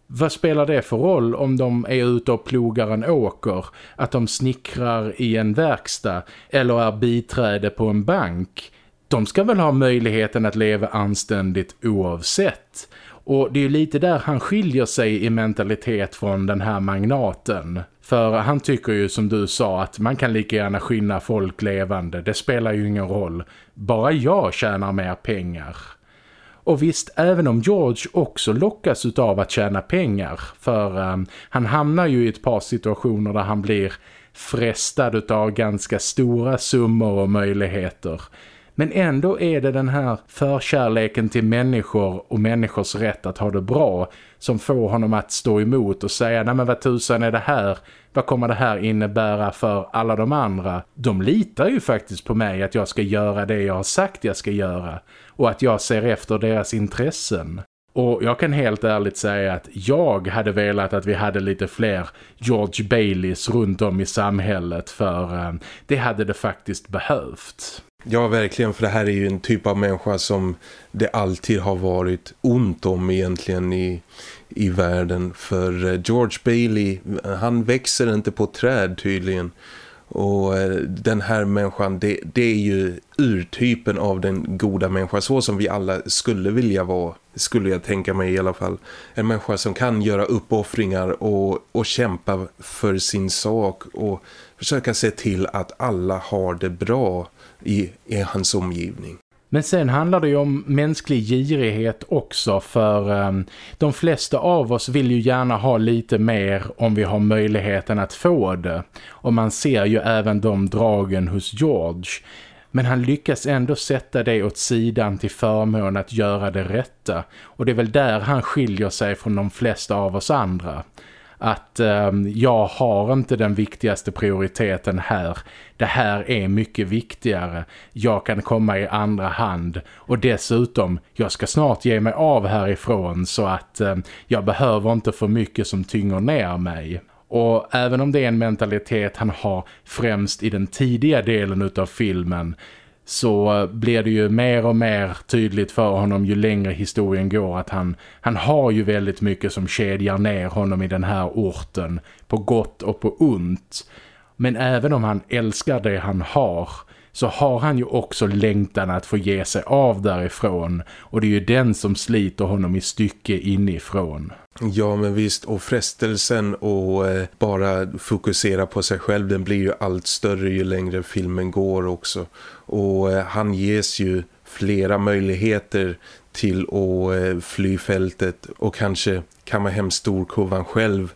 vad spelar det för roll om de är ute och plogar en åker, att de snickrar i en verkstad eller är biträde på en bank? De ska väl ha möjligheten att leva anständigt oavsett. Och det är ju lite där han skiljer sig i mentalitet från den här magnaten. För han tycker ju som du sa att man kan lika gärna skinna folk levande. Det spelar ju ingen roll. Bara jag tjänar mer pengar. Och visst, även om George också lockas av att tjäna pengar. För um, han hamnar ju i ett par situationer där han blir frestad av ganska stora summor och möjligheter. Men ändå är det den här förkärleken till människor och människors rätt att ha det bra som får honom att stå emot och säga nej men vad tusan är det här? Vad kommer det här innebära för alla de andra? De litar ju faktiskt på mig att jag ska göra det jag har sagt jag ska göra och att jag ser efter deras intressen. Och jag kan helt ärligt säga att jag hade velat att vi hade lite fler George Baileys runt om i samhället för eh, det hade det faktiskt behövt. Ja, verkligen. För det här är ju en typ av människa som det alltid har varit ont om egentligen i, i världen. För eh, George Bailey, eh, han växer inte på träd tydligen. Och eh, den här människan, det, det är ju urtypen av den goda människan. Så som vi alla skulle vilja vara, skulle jag tänka mig i alla fall. En människa som kan göra uppoffringar och, och kämpa för sin sak. Och försöka se till att alla har det bra i, i hans omgivning. Men sen handlar det ju om mänsklig girighet också för um, de flesta av oss vill ju gärna ha lite mer om vi har möjligheten att få det. Och man ser ju även de dragen hos George. Men han lyckas ändå sätta det åt sidan till förmån att göra det rätta. Och det är väl där han skiljer sig från de flesta av oss andra att eh, jag har inte den viktigaste prioriteten här. Det här är mycket viktigare. Jag kan komma i andra hand och dessutom, jag ska snart ge mig av härifrån så att eh, jag behöver inte för mycket som tynger ner mig. Och även om det är en mentalitet han har främst i den tidiga delen av filmen så blir det ju mer och mer tydligt för honom ju längre historien går att han, han har ju väldigt mycket som kedjar ner honom i den här orten på gott och på ont. Men även om han älskar det han har så har han ju också längtan att få ge sig av därifrån. Och det är ju den som sliter honom i stycke inifrån. Ja men visst. Och frestelsen och eh, bara fokusera på sig själv den blir ju allt större ju längre filmen går också. Och eh, han ges ju flera möjligheter till att eh, fly fältet och kanske kamma hem storkovan själv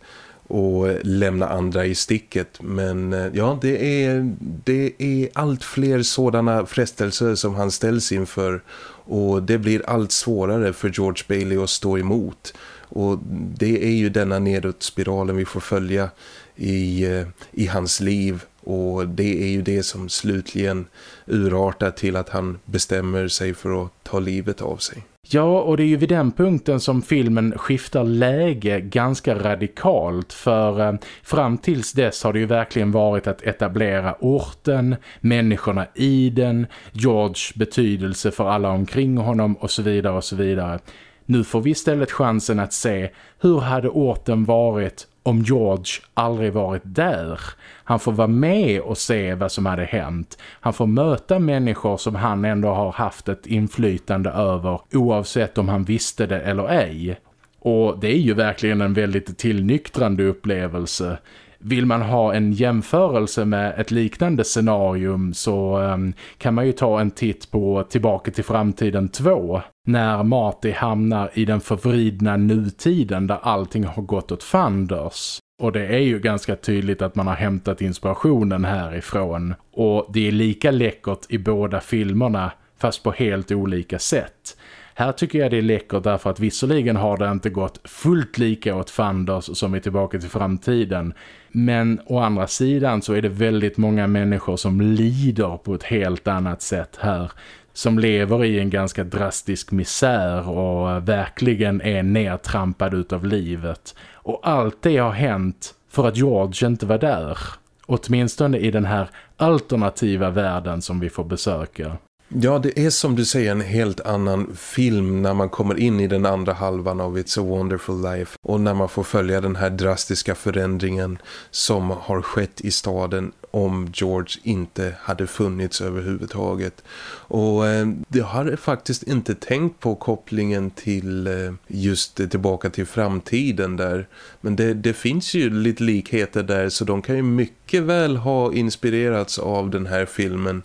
och lämna andra i sticket. Men eh, ja, det är, det är allt fler sådana frestelser som han ställs inför och det blir allt svårare för George Bailey att stå emot. Och det är ju denna nedåtspiralen vi får följa i, eh, i hans liv och det är ju det som slutligen urartar till att han bestämmer sig för att ta livet av sig. Ja, och det är ju vid den punkten som filmen skiftar läge ganska radikalt för eh, fram tills dess har det ju verkligen varit att etablera orten, människorna i den, George betydelse för alla omkring honom och så vidare och så vidare. Nu får vi istället chansen att se hur hade orten varit om George aldrig varit där. Han får vara med och se vad som hade hänt. Han får möta människor som han ändå har haft ett inflytande över oavsett om han visste det eller ej. Och det är ju verkligen en väldigt tillnyktrande upplevelse. Vill man ha en jämförelse med ett liknande scenarium så um, kan man ju ta en titt på Tillbaka till framtiden 2 när Marty hamnar i den förvridna nutiden där allting har gått åt fanders. Och det är ju ganska tydligt att man har hämtat inspirationen härifrån. Och det är lika läckert i båda filmerna fast på helt olika sätt. Här tycker jag det är läckert därför att visserligen har det inte gått fullt lika åt Fanders som är tillbaka till framtiden. Men å andra sidan så är det väldigt många människor som lider på ett helt annat sätt här. Som lever i en ganska drastisk misär och verkligen är nedtrampad utav livet. Och allt det har hänt för att George inte var där. Åtminstone i den här alternativa världen som vi får besöka. Ja, det är som du säger en helt annan film när man kommer in i den andra halvan av It's a Wonderful Life och när man får följa den här drastiska förändringen som har skett i staden om George inte hade funnits överhuvudtaget. Och eh, det har faktiskt inte tänkt på kopplingen till eh, just tillbaka till framtiden där. Men det, det finns ju lite likheter där så de kan ju mycket väl ha inspirerats av den här filmen.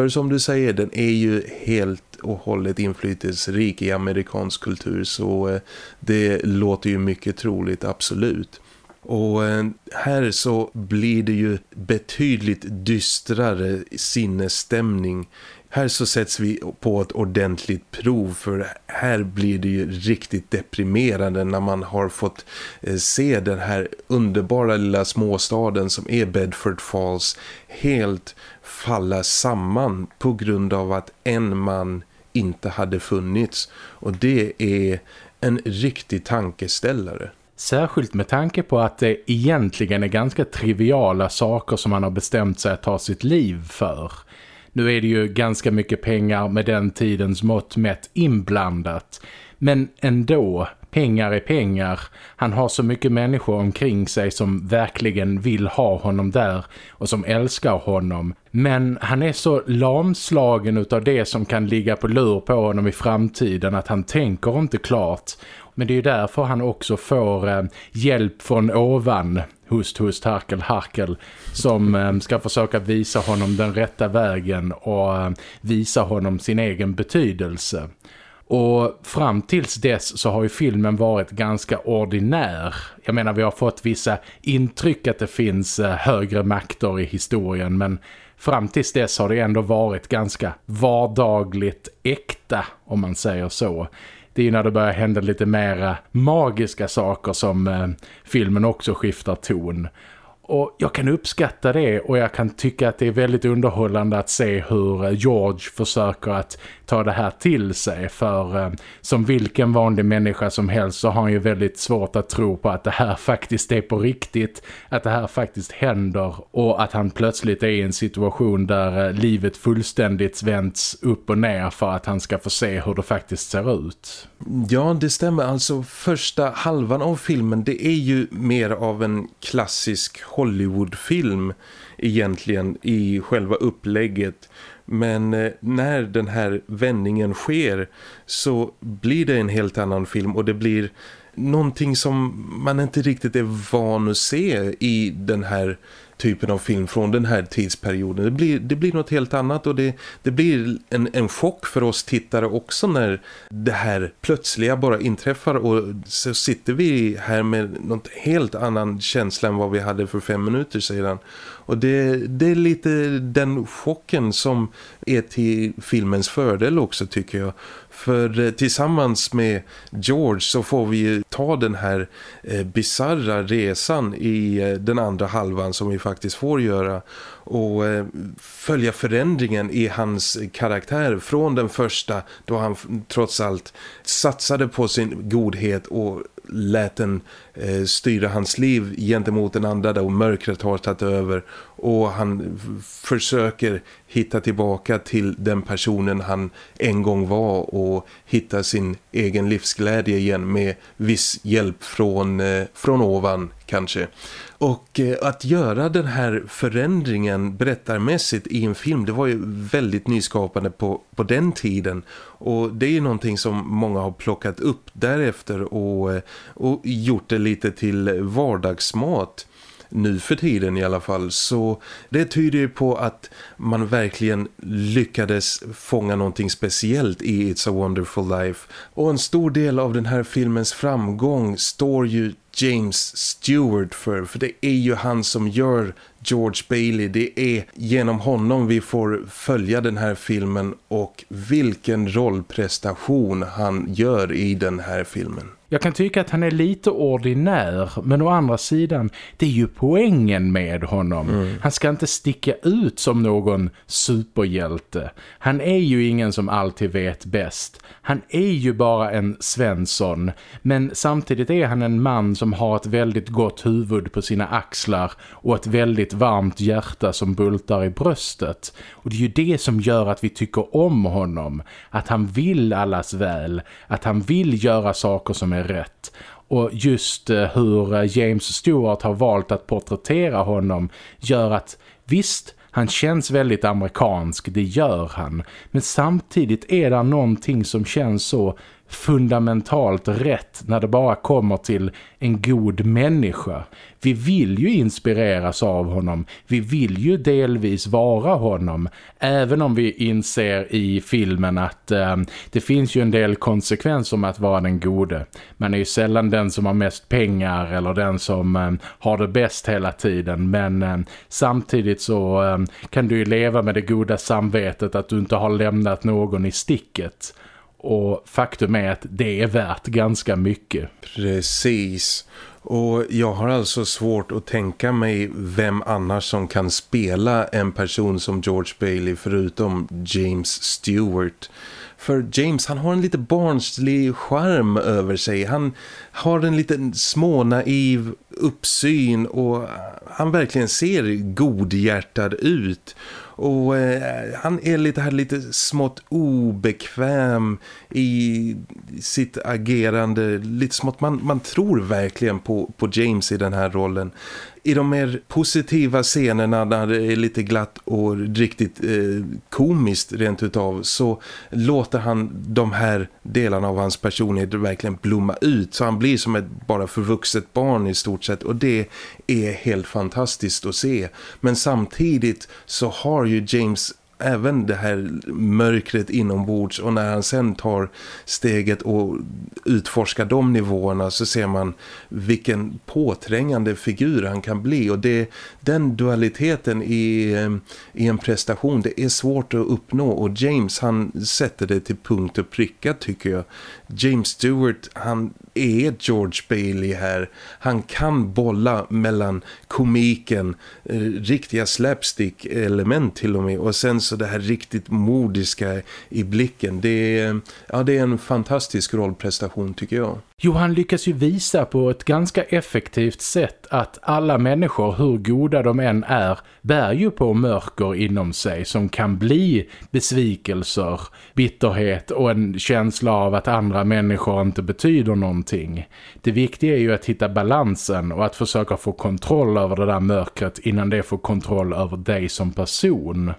För som du säger, den är ju helt och hållet inflytelserik i amerikansk kultur så eh, det låter ju mycket troligt, absolut. Och eh, här så blir det ju betydligt dystrare sinnesstämning. Här så sätts vi på ett ordentligt prov för här blir det ju riktigt deprimerande när man har fått eh, se den här underbara lilla småstaden som är Bedford Falls helt falla samman på grund av att en man inte hade funnits. Och det är en riktig tankeställare. Särskilt med tanke på att det egentligen är ganska triviala saker som man har bestämt sig att ta sitt liv för. Nu är det ju ganska mycket pengar med den tidens mått mätt inblandat. Men ändå, pengar är pengar. Han har så mycket människor omkring sig som verkligen vill ha honom där och som älskar honom. Men han är så lamslagen utav det som kan ligga på lur på honom i framtiden att han tänker inte klart. Men det är ju därför han också får eh, hjälp från ovan, hust, hust, harkel, harkel, som eh, ska försöka visa honom den rätta vägen och eh, visa honom sin egen betydelse. Och fram tills dess så har ju filmen varit ganska ordinär. Jag menar vi har fått vissa intryck att det finns eh, högre makter i historien men fram tills dess har det ändå varit ganska vardagligt äkta om man säger så. Det är ju när det börjar hända lite mera magiska saker som eh, filmen också skiftar ton. Och jag kan uppskatta det och jag kan tycka att det är väldigt underhållande att se hur eh, George försöker att ta det här till sig. För eh, som vilken vanlig människa som helst så har han ju väldigt svårt att tro på att det här faktiskt är på riktigt. Att det här faktiskt händer och att han plötsligt är i en situation där eh, livet fullständigt vänds upp och ner för att han ska få se hur det faktiskt ser ut. Ja, det stämmer. Alltså första halvan av filmen det är ju mer av en klassisk Hollywoodfilm egentligen i själva upplägget. Men eh, när den här vändningen sker så blir det en helt annan film och det blir någonting som man inte riktigt är van att se i den här typen av film från den här tidsperioden. Det blir, det blir något helt annat och det, det blir en, en chock för oss tittare också när det här plötsliga bara inträffar och så sitter vi här med något helt annan känsla än vad vi hade för fem minuter sedan. Och det, det är lite den chocken som är till filmens fördel också tycker jag. För eh, tillsammans med George så får vi ju ta den här eh, bizarra resan i eh, den andra halvan som vi faktiskt får göra och eh, följa förändringen i hans karaktär från den första då han trots allt satsade på sin godhet och lät den eh, styra hans liv gentemot den andra där mörkret har tagit över och han försöker hitta tillbaka till den personen han en gång var och hitta sin egen livsglädje igen med viss hjälp från, eh, från ovan kanske. Och eh, att göra den här förändringen berättarmässigt i en film det var ju väldigt nyskapande på, på den tiden. Och det är ju någonting som många har plockat upp därefter och, eh, och gjort det lite till vardagsmat nu för tiden i alla fall. Så det tyder ju på att man verkligen lyckades fånga någonting speciellt i It's a Wonderful Life. Och en stor del av den här filmens framgång står ju James Stewart för. För det är ju han som gör George Bailey. Det är genom honom vi får följa den här filmen och vilken rollprestation han gör i den här filmen. Jag kan tycka att han är lite ordinär men å andra sidan, det är ju poängen med honom. Mm. Han ska inte sticka ut som någon superhjälte. Han är ju ingen som alltid vet bäst. Han är ju bara en Svensson men samtidigt är han en man som har ett väldigt gott huvud på sina axlar och ett väldigt varmt hjärta som bultar i bröstet. Och det är ju det som gör att vi tycker om honom. Att han vill allas väl. Att han vill göra saker som är rätt. Och just eh, hur eh, James Stewart har valt att porträttera honom gör att visst, han känns väldigt amerikansk, det gör han. Men samtidigt är det någonting som känns så fundamentalt rätt när det bara kommer till en god människa. Vi vill ju inspireras av honom. Vi vill ju delvis vara honom. Även om vi inser i filmen att eh, det finns ju en del konsekvenser med att vara den gode. Man är ju sällan den som har mest pengar eller den som eh, har det bäst hela tiden. Men eh, samtidigt så eh, kan du ju leva med det goda samvetet att du inte har lämnat någon i sticket. Och faktum är att det är värt ganska mycket. Precis. Och jag har alltså svårt att tänka mig vem annars som kan spela en person som George Bailey förutom James Stewart. För James han har en lite barnslig charm över sig. Han har en liten smånaiv uppsyn och han verkligen ser godhjärtad ut. Och eh, han är lite här lite smått obekväm i sitt agerande. Lite smått, man, man tror verkligen på, på James i den här rollen i de mer positiva scenerna när det är lite glatt och riktigt eh, komiskt rent utav så låter han de här delarna av hans personlighet verkligen blomma ut. Så han blir som ett bara förvuxet barn i stort sett och det är helt fantastiskt att se. Men samtidigt så har ju James även det här mörkret inombords och när han sen tar steget och utforskar de nivåerna så ser man vilken påträngande figur han kan bli. Och det, den dualiteten i, ehm, i en prestation det är svårt att uppnå och James han sätter det till punkt och pricka tycker jag. James Stewart han är George Bailey här. Han kan bolla mellan komiken, eh, riktiga slapstick-element till och med och sen så det här riktigt modiska i blicken. Det är, ja, det är en fantastisk rollprestation tycker jag. Jo, han lyckas ju visa på ett ganska effektivt sätt att alla människor, hur goda de än är, bär ju på mörker inom sig som kan bli besvikelser, bitterhet och en känsla av att andra människor inte betyder någonting. Det viktiga är ju att hitta balansen och att försöka få kontroll över det där mörkret innan det får kontroll över dig som person.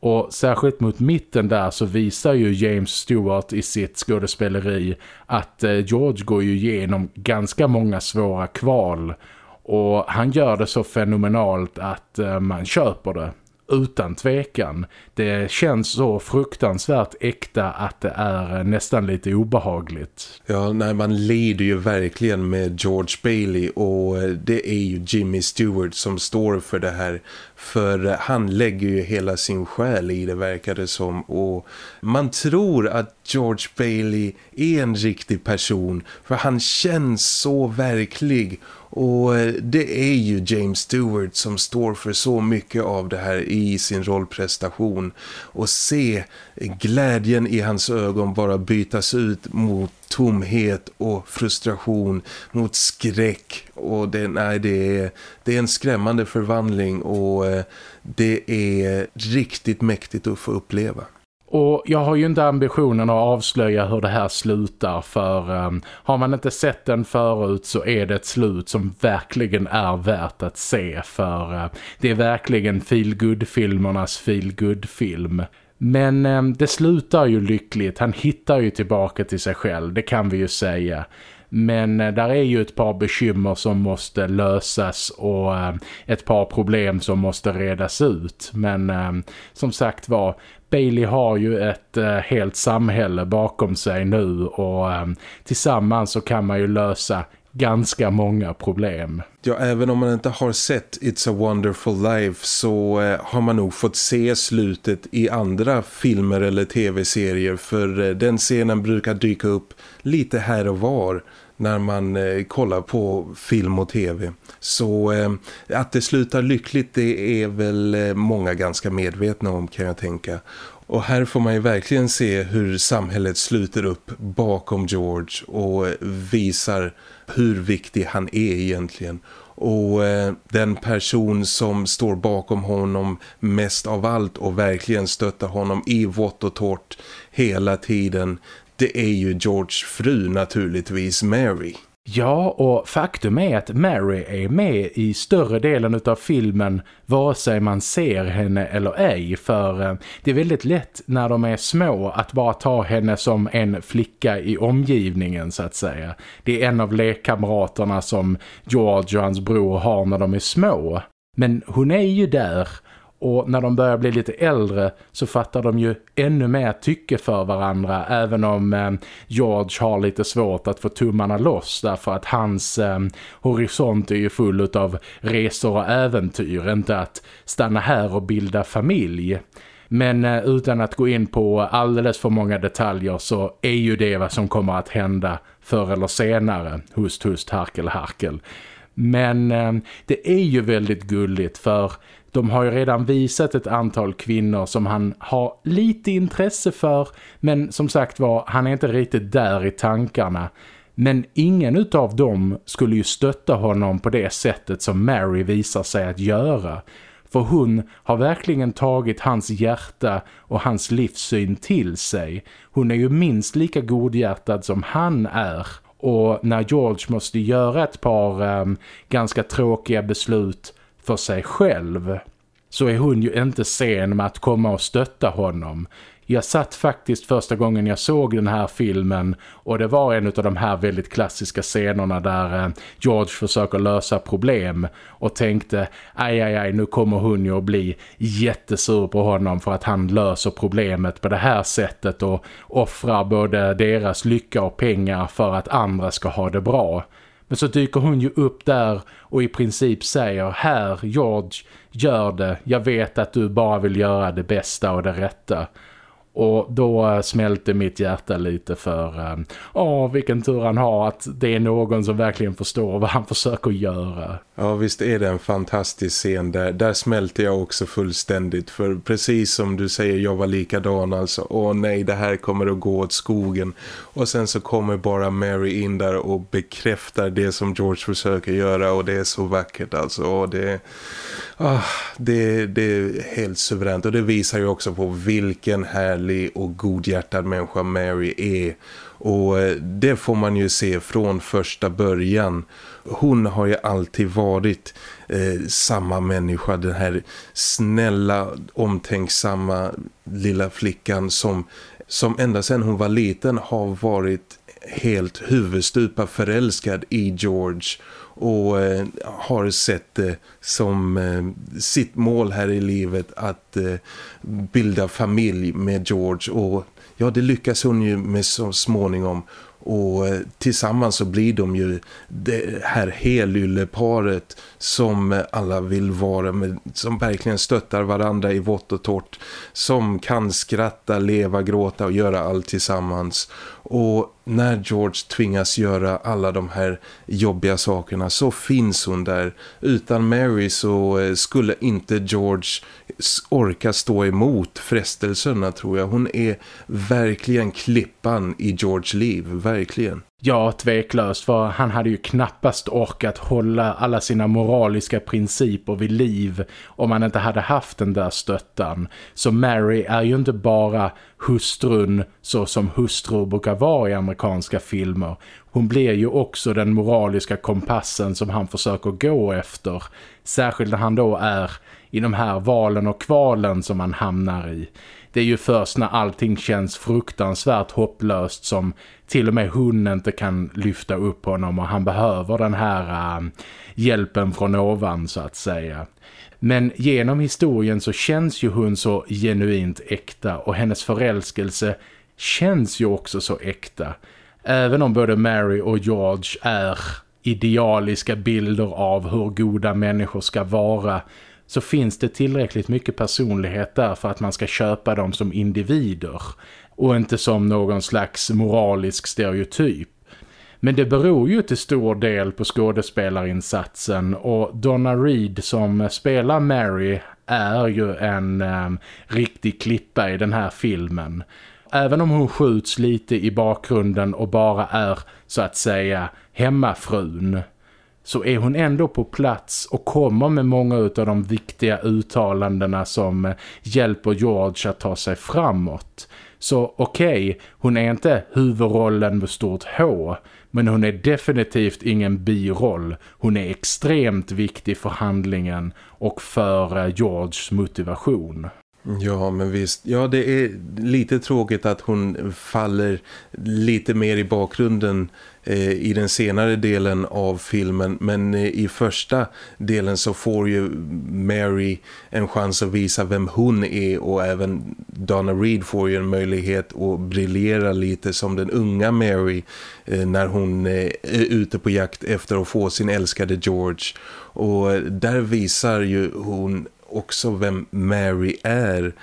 Och särskilt mot mitten där så visar ju James Stewart i sitt skådespeleri att eh, George går ju igenom ganska många svåra kval. Och han gör det så fenomenalt att eh, man köper det utan tvekan. Det känns så fruktansvärt äkta att det är eh, nästan lite obehagligt. Ja, nej, man lider ju verkligen med George Bailey och eh, det är ju Jimmy Stewart som står för det här. För eh, han lägger ju hela sin själ i det verkar det som och man tror att George Bailey är en riktig person för han känns så verklig och eh, det är ju James Stewart som står för så mycket av det här i sin rollprestation. Och se glädjen i hans ögon bara bytas ut mot tomhet och frustration, mot skräck. Och det, nej, det, är, det är en skrämmande förvandling och eh, det är riktigt mäktigt att få uppleva. Och jag har ju inte ambitionen att avslöja hur det här slutar för um, har man inte sett den förut så är det ett slut som verkligen är värt att se för uh, det är verkligen feelgood-filmernas feelgood-film. Men um, det slutar ju lyckligt, han hittar ju tillbaka till sig själv, det kan vi ju säga. Men eh, där är ju ett par bekymmer som måste lösas och eh, ett par problem som måste redas ut. Men eh, som sagt var, Bailey har ju ett eh, helt samhälle bakom sig nu och eh, tillsammans så kan man ju lösa ganska många problem. Ja, även om man inte har sett It's a Wonderful Life så eh, har man nog fått se slutet i andra filmer eller tv-serier för eh, den scenen brukar dyka upp lite här och var när man eh, kollar på film och tv. Så eh, att det slutar lyckligt det är väl eh, många ganska medvetna om kan jag tänka. Och här får man ju verkligen se hur samhället sluter upp bakom George och eh, visar hur viktig han är egentligen. Och eh, den person som står bakom honom mest av allt och verkligen stöttar honom i vått och torrt hela tiden det är ju George fru naturligtvis, Mary. Ja, och faktum är att Mary är med i större delen av filmen vare sig man ser henne eller ej för eh, det är väldigt lätt när de är små att bara ta henne som en flicka i omgivningen så att säga. Det är en av lekkamraterna som George och hans bror har när de är små. Men hon är ju där och när de börjar bli lite äldre så fattar de ju ännu mer tycke för varandra även om eh, George har lite svårt att få tummarna loss därför att hans eh, horisont är ju full av resor och äventyr, inte att stanna här och bilda familj. Men eh, utan att gå in på alldeles för många detaljer så är ju det vad som kommer att hända förr eller senare. Hust, hust, harkel, harkel. Men eh, det är ju väldigt gulligt för de har ju redan visat ett antal kvinnor som han har lite intresse för men som sagt var, han är inte riktigt där i tankarna. Men ingen av dem skulle ju stötta honom på det sättet som Mary visar sig att göra. För hon har verkligen tagit hans hjärta och hans livssyn till sig. Hon är ju minst lika godhjärtad som han är. Och när George måste göra ett par um, ganska tråkiga beslut för sig själv så är hon ju inte sen med att komma och stötta honom. Jag satt faktiskt första gången jag såg den här filmen och det var en av de här väldigt klassiska scenerna där eh, George försöker lösa problem och tänkte aj aj aj nu kommer hon ju att bli jättesur på honom för att han löser problemet på det här sättet och offrar både deras lycka och pengar för att andra ska ha det bra. Men så dyker hon ju upp där och i princip säger Här George, gör det. Jag vet att du bara vill göra det bästa och det rätta. Och då smälte mitt hjärta lite för eh, åh vilken tur han har att det är någon som verkligen förstår vad han försöker göra. Ja visst är det en fantastisk scen där. Där smälte jag också fullständigt för precis som du säger jag var likadan alltså. Åh nej det här kommer att gå åt skogen. Och sen så kommer bara Mary in där och bekräftar det som George försöker göra och det är så vackert alltså. Och det Ah, det, det är helt suveränt och det visar ju också på vilken härlig och godhjärtad människa Mary är. Och eh, det får man ju se från första början. Hon har ju alltid varit eh, samma människa, den här snälla, omtänksamma lilla flickan som, som ända sedan hon var liten har varit helt huvudstupa förälskad i George och eh, har sett det som eh, sitt mål här i livet att bilda familj med George och ja det lyckas hon ju med så småningom och tillsammans så blir de ju det här helylleparet som alla vill vara med, som verkligen stöttar varandra i vått och torrt. Som kan skratta, leva, gråta och göra allt tillsammans. Och när George tvingas göra alla de här jobbiga sakerna så finns hon där. Utan Mary så eh, skulle inte George orka stå emot frestelserna tror jag. Hon är verkligen klippan i George liv, verkligen. Ja, tveklöst för han hade ju knappast orkat hålla alla sina moraliska principer vid liv om han inte hade haft den där stöttan. Så Mary är ju inte bara hustrun så som hustrur brukar vara i amerikanska filmer. Hon blir ju också den moraliska kompassen som han försöker gå efter. Särskilt när han då är i de här valen och kvalen som han hamnar i. Det är ju först när allting känns fruktansvärt hopplöst som till och med hon inte kan lyfta upp honom och han behöver den här äh, hjälpen från ovan så att säga. Men genom historien så känns ju hon så genuint äkta och hennes förälskelse känns ju också så äkta. Även om både Mary och George är idealiska bilder av hur goda människor ska vara så finns det tillräckligt mycket personlighet där för att man ska köpa dem som individer och inte som någon slags moralisk stereotyp. Men det beror ju till stor del på skådespelarinsatsen och Donna Reed som spelar Mary är ju en eh, riktig klippa i den här filmen. Även om hon skjuts lite i bakgrunden och bara är så att säga hemmafrun så är hon ändå på plats och kommer med många av de viktiga uttalandena som hjälper George att ta sig framåt. Så okej, okay, hon är inte huvudrollen med stort H men hon är definitivt ingen biroll. Hon är extremt viktig för handlingen och för eh, Georges motivation. Ja, men visst. Ja, det är lite tråkigt att hon faller lite mer i bakgrunden eh, i den senare delen av filmen. Men eh, i första delen så får ju Mary en chans att visa vem hon är och även Donna Reed får ju en möjlighet att briljera lite som den unga Mary eh, när hon eh, är ute på jakt efter att få sin älskade George. Och eh, där visar ju hon också vem Mary är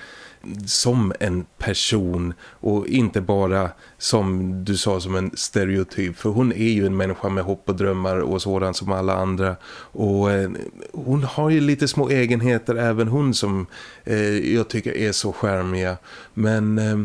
som en person och inte bara som du sa som en stereotyp för hon är ju en människa med hopp och drömmar och sådant som alla andra. Och eh, hon har ju lite små egenheter även hon som eh, jag tycker är så skärmiga men eh,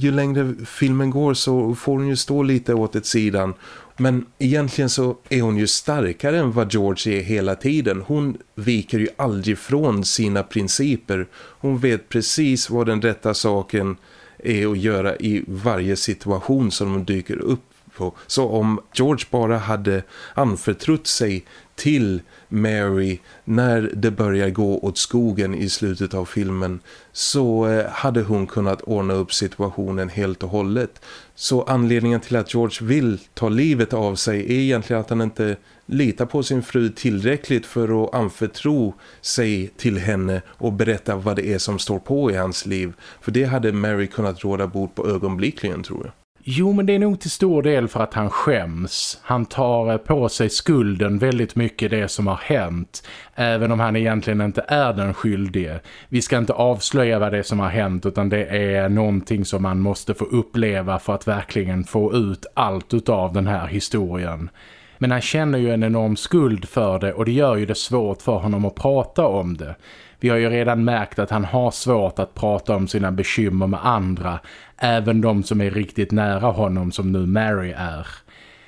ju längre filmen går så får hon ju stå lite åt ett sidan men egentligen så är hon ju starkare än vad George är hela tiden. Hon viker ju aldrig från sina principer. Hon vet precis vad den rätta saken är att göra i varje situation som de dyker upp på. Så om George bara hade anförtrott sig till Mary när det börjar gå åt skogen i slutet av filmen så eh, hade hon kunnat ordna upp situationen helt och hållet. Så anledningen till att George vill ta livet av sig är egentligen att han inte litar på sin fru tillräckligt för att anförtro sig till henne och berätta vad det är som står på i hans liv. För det hade Mary kunnat råda bort på ögonblickligen tror jag. Jo, men det är nog till stor del för att han skäms. Han tar eh, på sig skulden väldigt mycket det som har hänt. Även om han egentligen inte är den skyldige. Vi ska inte avslöja vad det är som har hänt utan det är någonting som man måste få uppleva för att verkligen få ut allt av den här historien. Men han känner ju en enorm skuld för det och det gör ju det svårt för honom att prata om det. Vi har ju redan märkt att han har svårt att prata om sina bekymmer med andra, även de som är riktigt nära honom som nu Mary är.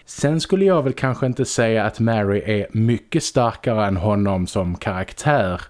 Sen skulle jag väl kanske inte säga att Mary är mycket starkare än honom som karaktär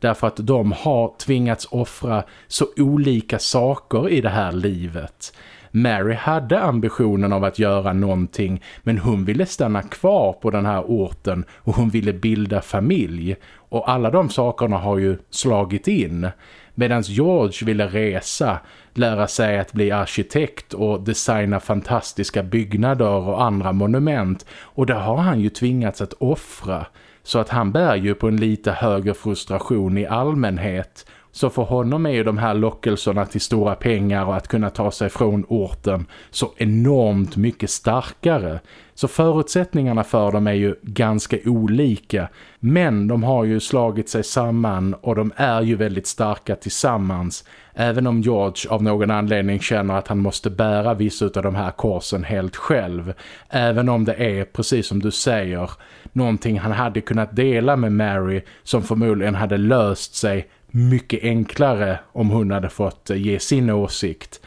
därför att de har tvingats offra så olika saker i det här livet. Mary hade ambitionen av att göra någonting men hon ville stanna kvar på den här orten och hon ville bilda familj och alla de sakerna har ju slagit in. Medan George ville resa, lära sig att bli arkitekt och designa fantastiska byggnader och andra monument. Och det har han ju tvingats att offra. Så att han bär ju på en lite högre frustration i allmänhet så för honom är ju de här lockelserna till stora pengar och att kunna ta sig från orten så enormt mycket starkare. Så förutsättningarna för dem är ju ganska olika. Men de har ju slagit sig samman och de är ju väldigt starka tillsammans. Även om George av någon anledning känner att han måste bära vissa av de här korsen helt själv. Även om det är, precis som du säger, någonting han hade kunnat dela med Mary som förmodligen hade löst sig mycket enklare om hon hade fått eh, ge sin åsikt.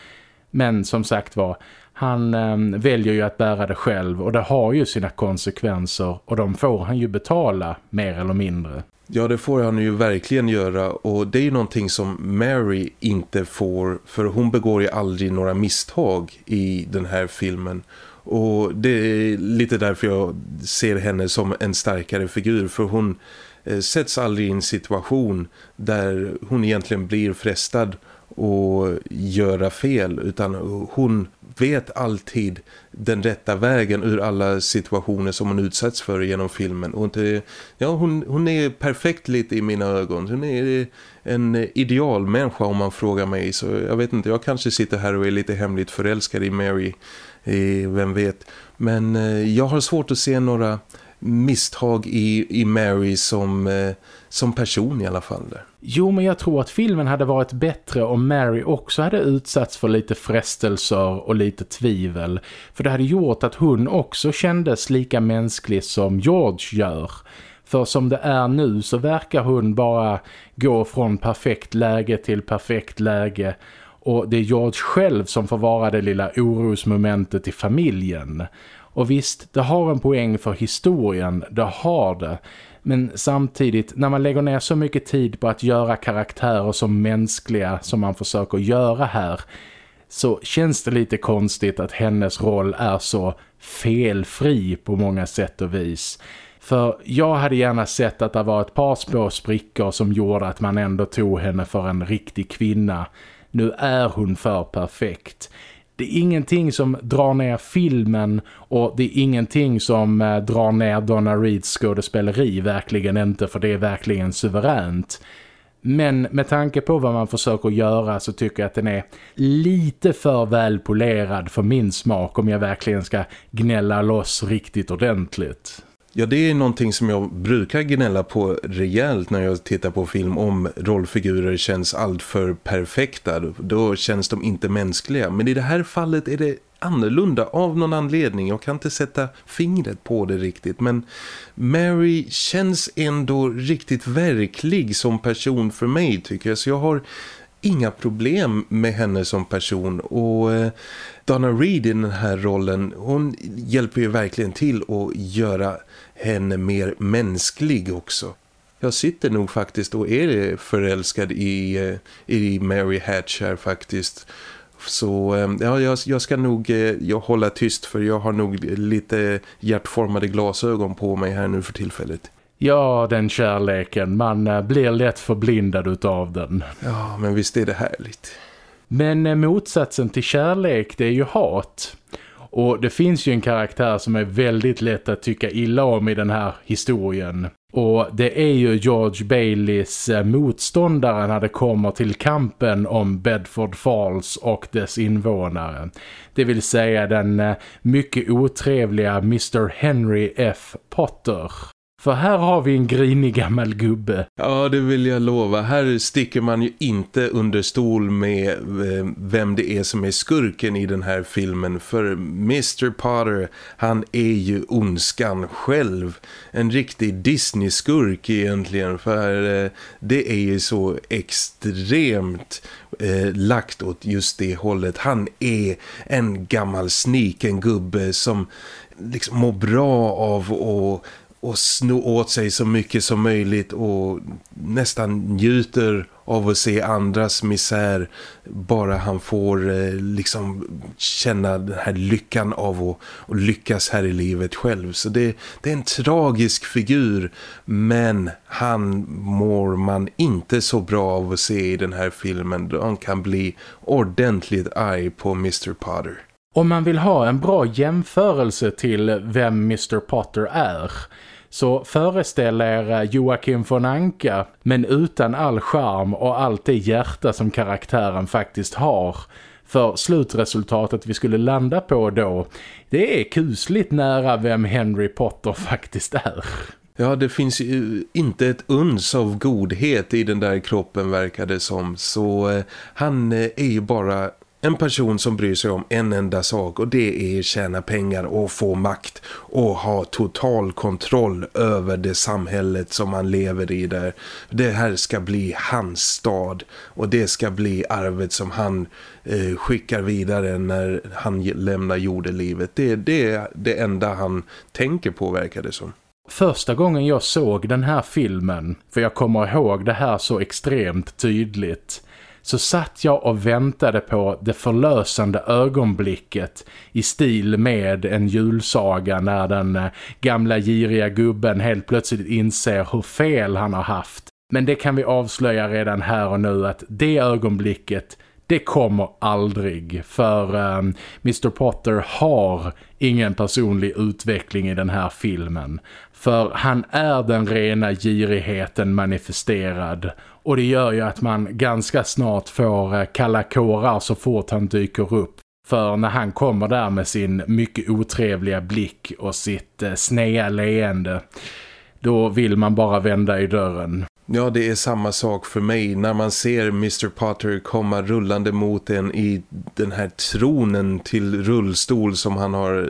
Men som sagt var, han eh, väljer ju att bära det själv och det har ju sina konsekvenser och de får han ju betala mer eller mindre. Ja, det får han ju verkligen göra och det är ju någonting som Mary inte får för hon begår ju aldrig några misstag i den här filmen. Och det är lite därför jag ser henne som en starkare figur för hon Eh, sätts aldrig i en situation där hon egentligen blir frestad och göra fel utan hon vet alltid den rätta vägen ur alla situationer som hon utsätts för genom filmen. Och inte, ja, hon, hon är perfekt lite i mina ögon. Hon är en idealmänniska om man frågar mig. Så jag vet inte, jag kanske sitter här och är lite hemligt förälskad i Mary vem vet. Men eh, jag har svårt att se några misstag i, i Mary som, eh, som person i alla fall. Där. Jo, men jag tror att filmen hade varit bättre om Mary också hade utsatts för lite frestelser och lite tvivel. För det hade gjort att hon också kändes lika mänsklig som George gör. För som det är nu så verkar hon bara gå från perfekt läge till perfekt läge. Och det är George själv som får vara det lilla orosmomentet i familjen. Och visst, det har en poäng för historien, det har det. Men samtidigt, när man lägger ner så mycket tid på att göra karaktärer som mänskliga som man försöker göra här så känns det lite konstigt att hennes roll är så felfri på många sätt och vis. För jag hade gärna sett att det var ett par små sprickor som gjorde att man ändå tog henne för en riktig kvinna. Nu är hon för perfekt. Det är ingenting som drar ner filmen och det är ingenting som eh, drar ner Donna Reeds skådespeleri, verkligen inte för det är verkligen suveränt. Men med tanke på vad man försöker göra så tycker jag att den är lite för välpolerad för min smak om jag verkligen ska gnälla loss riktigt ordentligt. Ja, det är någonting som jag brukar gnälla på rejält när jag tittar på film om rollfigurer känns alltför perfekta. Då känns de inte mänskliga. Men i det här fallet är det annorlunda av någon anledning. Jag kan inte sätta fingret på det riktigt. Men Mary känns ändå riktigt verklig som person för mig tycker jag. Så jag har inga problem med henne som person. Och eh, Donna Reed i den här rollen, hon hjälper ju verkligen till att göra henne mer mänsklig också. Jag sitter nog faktiskt och är förälskad i, eh, i Mary Hatch här faktiskt. Så eh, ja, jag, jag ska nog eh, jag hålla tyst för jag har nog lite hjärtformade glasögon på mig här nu för tillfället. Ja, den kärleken. Man blir lätt förblindad av den. Ja, men visst är det härligt. Men motsatsen till kärlek, det är ju hat. Och det finns ju en karaktär som är väldigt lätt att tycka illa om i den här historien. Och det är ju George Baileys eh, motståndare när det kommer till kampen om Bedford Falls och dess invånare. Det vill säga den eh, mycket otrevliga Mr. Henry F. Potter. För här har vi en grinig gammal gubbe. Ja, det vill jag lova. Här sticker man ju inte under stol med eh, vem det är som är skurken i den här filmen. För Mr. Potter, han är ju ondskan själv. En riktig Disney-skurk egentligen. För eh, det är ju så extremt eh, lagt åt just det hållet. Han är en gammal sniken gubbe som liksom mår bra av att och sno åt sig så mycket som möjligt och nästan njuter av att se andras misär bara han får eh, liksom känna den här lyckan av att, att lyckas här i livet själv. Så det, det, är en tragisk figur men han mår man inte så bra av att se i den här filmen. Han kan bli ordentligt arg på Mr. Potter. Om man vill ha en bra jämförelse till vem Mr. Potter är så föreställ er eh, Joakim von Anka men utan all charm och allt det hjärta som karaktären faktiskt har. För slutresultatet vi skulle landa på då, det är kusligt nära vem Henry Potter faktiskt är. Ja, det finns ju inte ett uns av godhet i den där kroppen verkar det som. Så eh, han eh, är ju bara en person som bryr sig om en enda sak och det är tjäna pengar och få makt och ha total kontroll över det samhället som man lever i där. Det här ska bli hans stad och det ska bli arvet som han eh, skickar vidare när han lämnar jordelivet. Det, det är det enda han tänker på verkar det som. Första gången jag såg den här filmen, för jag kommer ihåg det här så extremt tydligt- så satt jag och väntade på det förlösande ögonblicket i stil med en julsaga när den eh, gamla giriga gubben helt plötsligt inser hur fel han har haft. Men det kan vi avslöja redan här och nu att det ögonblicket det kommer aldrig för ehm, um, Mr. Potter har ingen personlig utveckling i den här filmen. För han är den rena girigheten manifesterad och det gör ju att man ganska snart får eh, kalla kårar så fort han dyker upp. För när han kommer där med sin mycket otrevliga blick och sitt eh, sneda snea leende, då vill man bara vända i dörren. Ja, det är samma sak för mig. När man ser Mr. Potter komma rullande mot en i den här tronen till rullstol som han har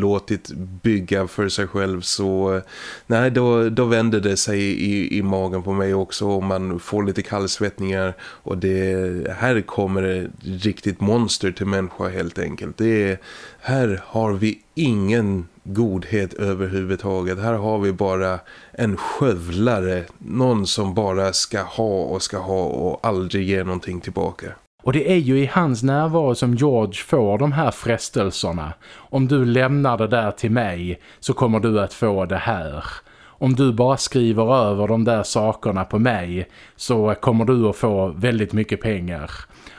låtit bygga för sig själv så nej, då, då vänder det sig i, i magen på mig också och man får lite kallsvettningar och det här kommer ett riktigt monster till människa helt enkelt. Det är, här har vi ingen godhet överhuvudtaget. Här har vi bara en skövlare. Någon som bara ska ha och ska ha och aldrig ge någonting tillbaka. Och det är ju i hans närvaro som George får de här frestelserna. Om du lämnar det där till mig så kommer du att få det här. Om du bara skriver över de där sakerna på mig så kommer du att få väldigt mycket pengar.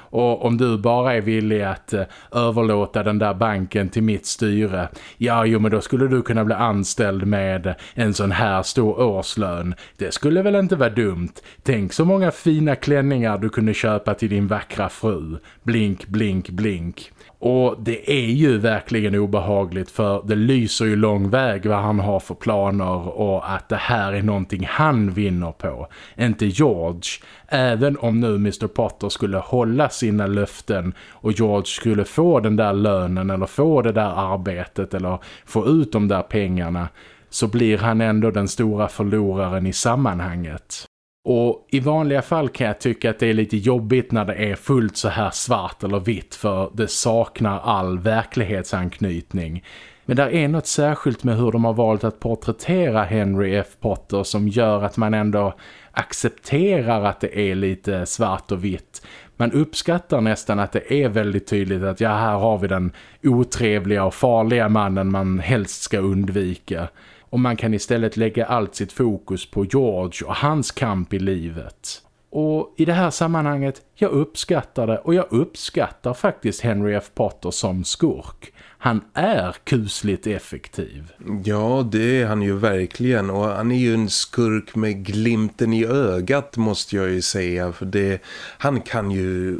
Och om du bara är villig att eh, överlåta den där banken till mitt styre, ja jo men då skulle du kunna bli anställd med en sån här stor årslön. Det skulle väl inte vara dumt. Tänk så många fina klänningar du kunde köpa till din vackra fru. Blink, blink, blink. Och det är ju verkligen obehagligt för det lyser ju lång väg vad han har för planer och att det här är någonting han vinner på. Inte George. Även om nu Mr. Potter skulle hålla sina löften och George skulle få den där lönen eller få det där arbetet eller få ut de där pengarna så blir han ändå den stora förloraren i sammanhanget. Och i vanliga fall kan jag tycka att det är lite jobbigt när det är fullt så här svart eller vitt för det saknar all verklighetsanknytning. Men där är något särskilt med hur de har valt att porträttera Henry F. Potter som gör att man ändå accepterar att det är lite svart och vitt. Man uppskattar nästan att det är väldigt tydligt att ja, här har vi den otrevliga och farliga mannen man helst ska undvika och man kan istället lägga allt sitt fokus på George och hans kamp i livet. Och i det här sammanhanget, jag uppskattar det och jag uppskattar faktiskt Henry F. Potter som skurk. Han är kusligt effektiv. Ja, det är han ju verkligen. Och han är ju en skurk med glimten i ögat måste jag ju säga. För det, han kan ju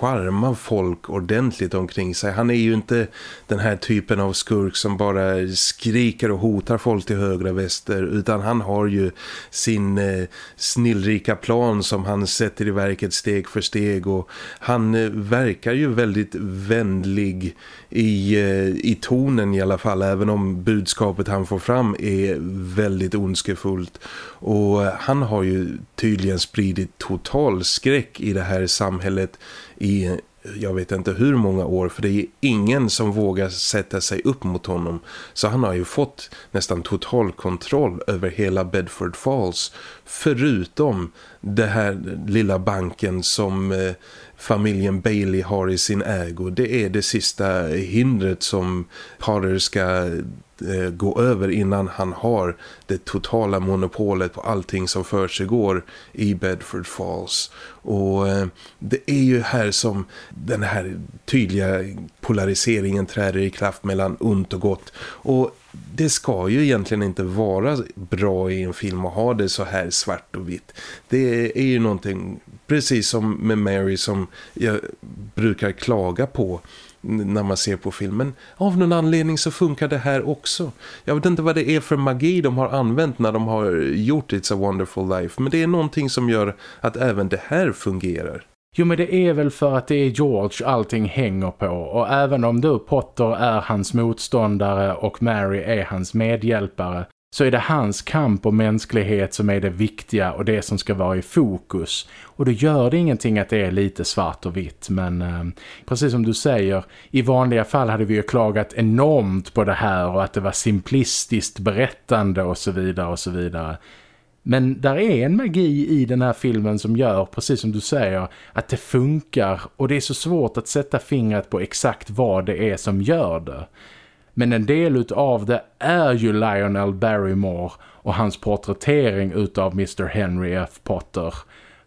charma folk ordentligt omkring sig. Han är ju inte den här typen av skurk som bara skriker och hotar folk till högra väster utan han har ju sin eh, snillrika plan som han sätter i verket steg för steg och han eh, verkar ju väldigt vänlig i, eh, i tonen i alla fall även om budskapet han får fram är väldigt ondskefullt och han har ju tydligen spridit total skräck i det här samhället i jag vet inte hur många år för det är ingen som vågar sätta sig upp mot honom. Så han har ju fått nästan total kontroll över hela Bedford Falls förutom det här lilla banken som eh, familjen Bailey har i sin ägo. Det är det sista hindret som Potter ska eh, gå över innan han har det totala monopolet på allting som för sig går i Bedford Falls. Och eh, det är ju här som den här tydliga polariseringen träder i kraft mellan ont och gott. Och det ska ju egentligen inte vara bra i en film att ha det så här svart och vitt. Det är ju någonting precis som med Mary som jag brukar klaga på när man ser på filmen. Av någon anledning så funkar det här också. Jag vet inte vad det är för magi de har använt när de har gjort It's a Wonderful Life. Men det är någonting som gör att även det här fungerar. Jo men det är väl för att det är George allting hänger på och även om du, Potter är hans motståndare och Mary är hans medhjälpare så är det hans kamp och mänsklighet som är det viktiga och det som ska vara i fokus. Och då gör det ingenting att det är lite svart och vitt. Men eh, precis som du säger, i vanliga fall hade vi ju klagat enormt på det här och att det var simplistiskt berättande och så vidare och så vidare. Men där är en magi i den här filmen som gör, precis som du säger, att det funkar och det är så svårt att sätta fingret på exakt vad det är som gör det. Men en del av det är ju Lionel Barrymore och hans porträttering utav Mr. Henry F. Potter.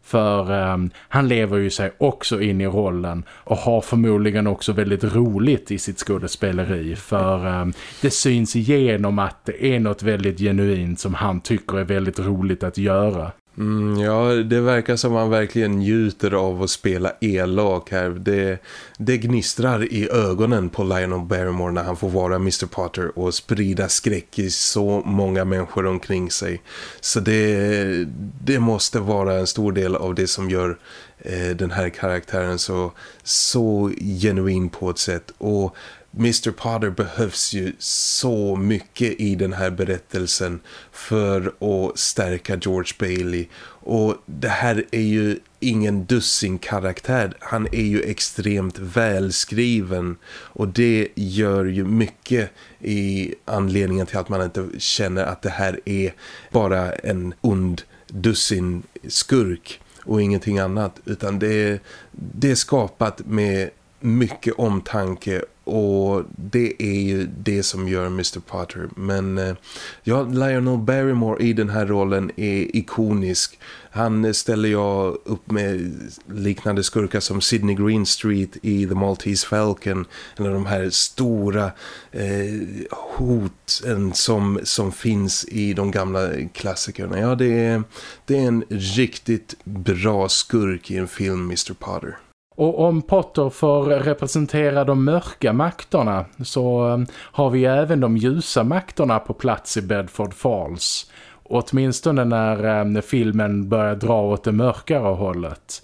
För um, han lever ju sig också in i rollen och har förmodligen också väldigt roligt i sitt skådespeleri. För um, det syns igenom att det är något väldigt genuint som han tycker är väldigt roligt att göra. Mm, ja, det verkar som man verkligen njuter av att spela elak här. Det, det gnistrar i ögonen på Lionel Barrymore när han får vara Mr. Potter och sprida skräck i så många människor omkring sig. Så det, det måste vara en stor del av det som gör eh, den här karaktären så, så genuin på ett sätt. Och Mr. Potter behövs ju så mycket i den här berättelsen för att stärka George Bailey. Och det här är ju ingen dussin karaktär. Han är ju extremt välskriven och det gör ju mycket i anledningen till att man inte känner att det här är bara en ond dussin skurk och ingenting annat utan det, det är skapat med mycket omtanke och det är ju det som gör Mr. Potter. Men eh, ja, Lionel Barrymore i den här rollen är ikonisk. Han eh, ställer jag upp med liknande skurkar som Sidney Greenstreet i The Maltese Falcon. Eller de här stora eh, hoten eh, som, som finns i de gamla klassikerna. Ja, det är, det är en riktigt bra skurk i en film, Mr. Potter. Och om Potter får representera de mörka makterna så ehm, har vi även de ljusa makterna på plats i Bedford Falls. Åtminstone när ehm, filmen börjar dra åt det mörkare hållet.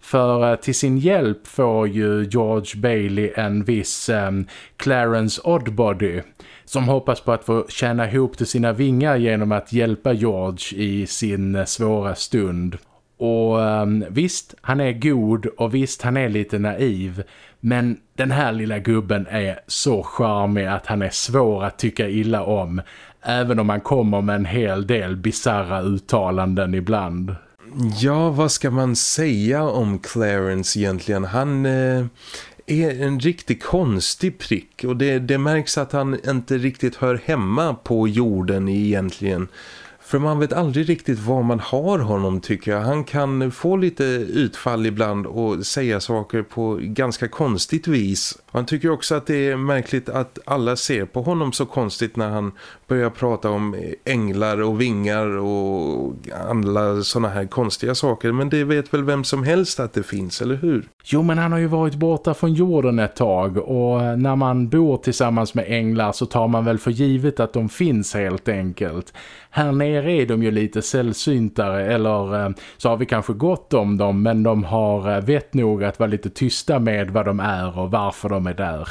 För eh, till sin hjälp får ju George Bailey en viss um, Clarence Oddbody som hoppas på att få tjäna ihop till sina vingar genom att hjälpa George i sin eh, svåra stund. Och ehm, visst, han är god och visst, han är lite naiv. Men den här lilla gubben är så charmig att han är svår att tycka illa om. Även om han kommer med en hel del bizarra uttalanden ibland. Ja, vad ska man säga om Clarence egentligen? Han... Eh är en riktigt konstig prick och det, det märks att han inte riktigt hör hemma på jorden egentligen. För man vet aldrig riktigt var man har honom tycker jag. Han kan få lite utfall ibland och säga saker på ganska konstigt vis. Han tycker också att det är märkligt att alla ser på honom så konstigt när han börjar prata om änglar och vingar och alla såna här konstiga saker. Men det vet väl vem som helst att det finns, eller hur? Jo, men han har ju varit borta från jorden ett tag och när man bor tillsammans med änglar så tar man väl för givet att de finns helt enkelt. Här nere är de ju lite sällsyntare eller eh, så har vi kanske gott om dem men de har eh, vett nog att vara lite tysta med vad de är och varför de är där.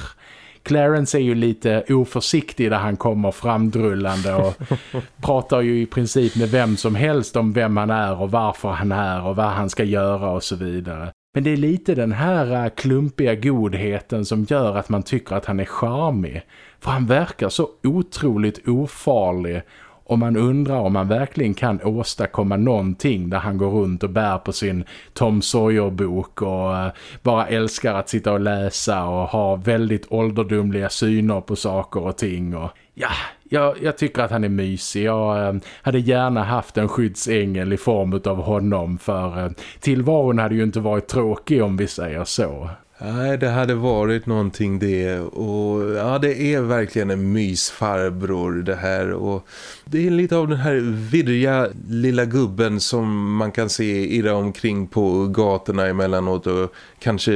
Clarence är ju lite oförsiktig där han kommer framdrullande och pratar ju i princip med vem som helst om vem han är och varför han är och vad han ska göra och så vidare. Men det är lite den här äh, klumpiga godheten som gör att man tycker att han är charmig. För han verkar så otroligt ofarlig och man undrar om han verkligen kan åstadkomma någonting där han går runt och bär på sin Tom Sawyer-bok och eh, bara älskar att sitta och läsa och ha väldigt ålderdomliga syner på saker och ting. Och ja, jag, jag tycker att han är mysig. Jag eh, hade gärna haft en skyddsängel i form av honom för eh, tillvaron hade ju inte varit tråkig om vi säger så. Nej, det hade varit någonting det och ja, det är verkligen en mysfarbror det här och det är lite av den här virriga lilla gubben som man kan se irra omkring på gatorna emellanåt och kanske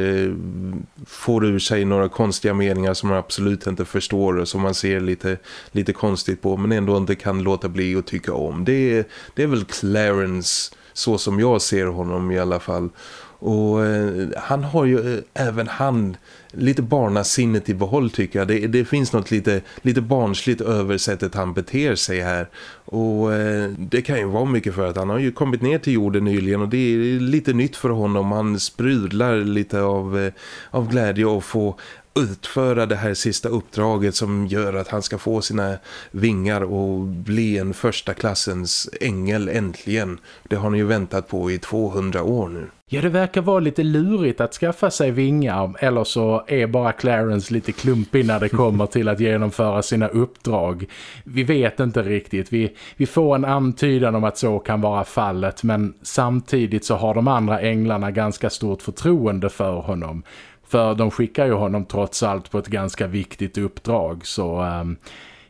får ur sig några konstiga meningar som man absolut inte förstår och som man ser lite, lite konstigt på men ändå inte kan låta bli att tycka om. Det är, det är väl Clarence så som jag ser honom i alla fall. Och eh, han har ju eh, även han lite barnasinnet i behåll tycker jag. Det, det, finns något lite, lite barnsligt över sättet han beter sig här. Och eh, det kan ju vara mycket för att han har ju kommit ner till jorden nyligen och det är lite nytt för honom. Han sprudlar lite av, eh, av glädje att få utföra det här sista uppdraget som gör att han ska få sina vingar och bli en första klassens ängel äntligen. Det har han ju väntat på i 200 år nu. Ja, det verkar vara lite lurigt att skaffa sig vingar eller så är bara Clarence lite klumpig när det kommer till att genomföra sina uppdrag. Vi vet inte riktigt. Vi, vi får en antydan om att så kan vara fallet men samtidigt så har de andra änglarna ganska stort förtroende för honom. För de skickar ju honom trots allt på ett ganska viktigt uppdrag så... Um,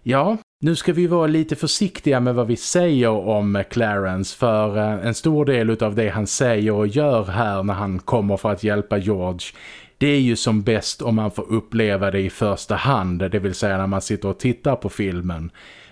ja, Nu ska vi vara lite försiktiga med vad vi säger om Clarence för eh, en stor del av det han säger och gör här när han kommer för att hjälpa George det är ju som bäst om man får uppleva det i första hand, det vill säga när man sitter och tittar på filmen.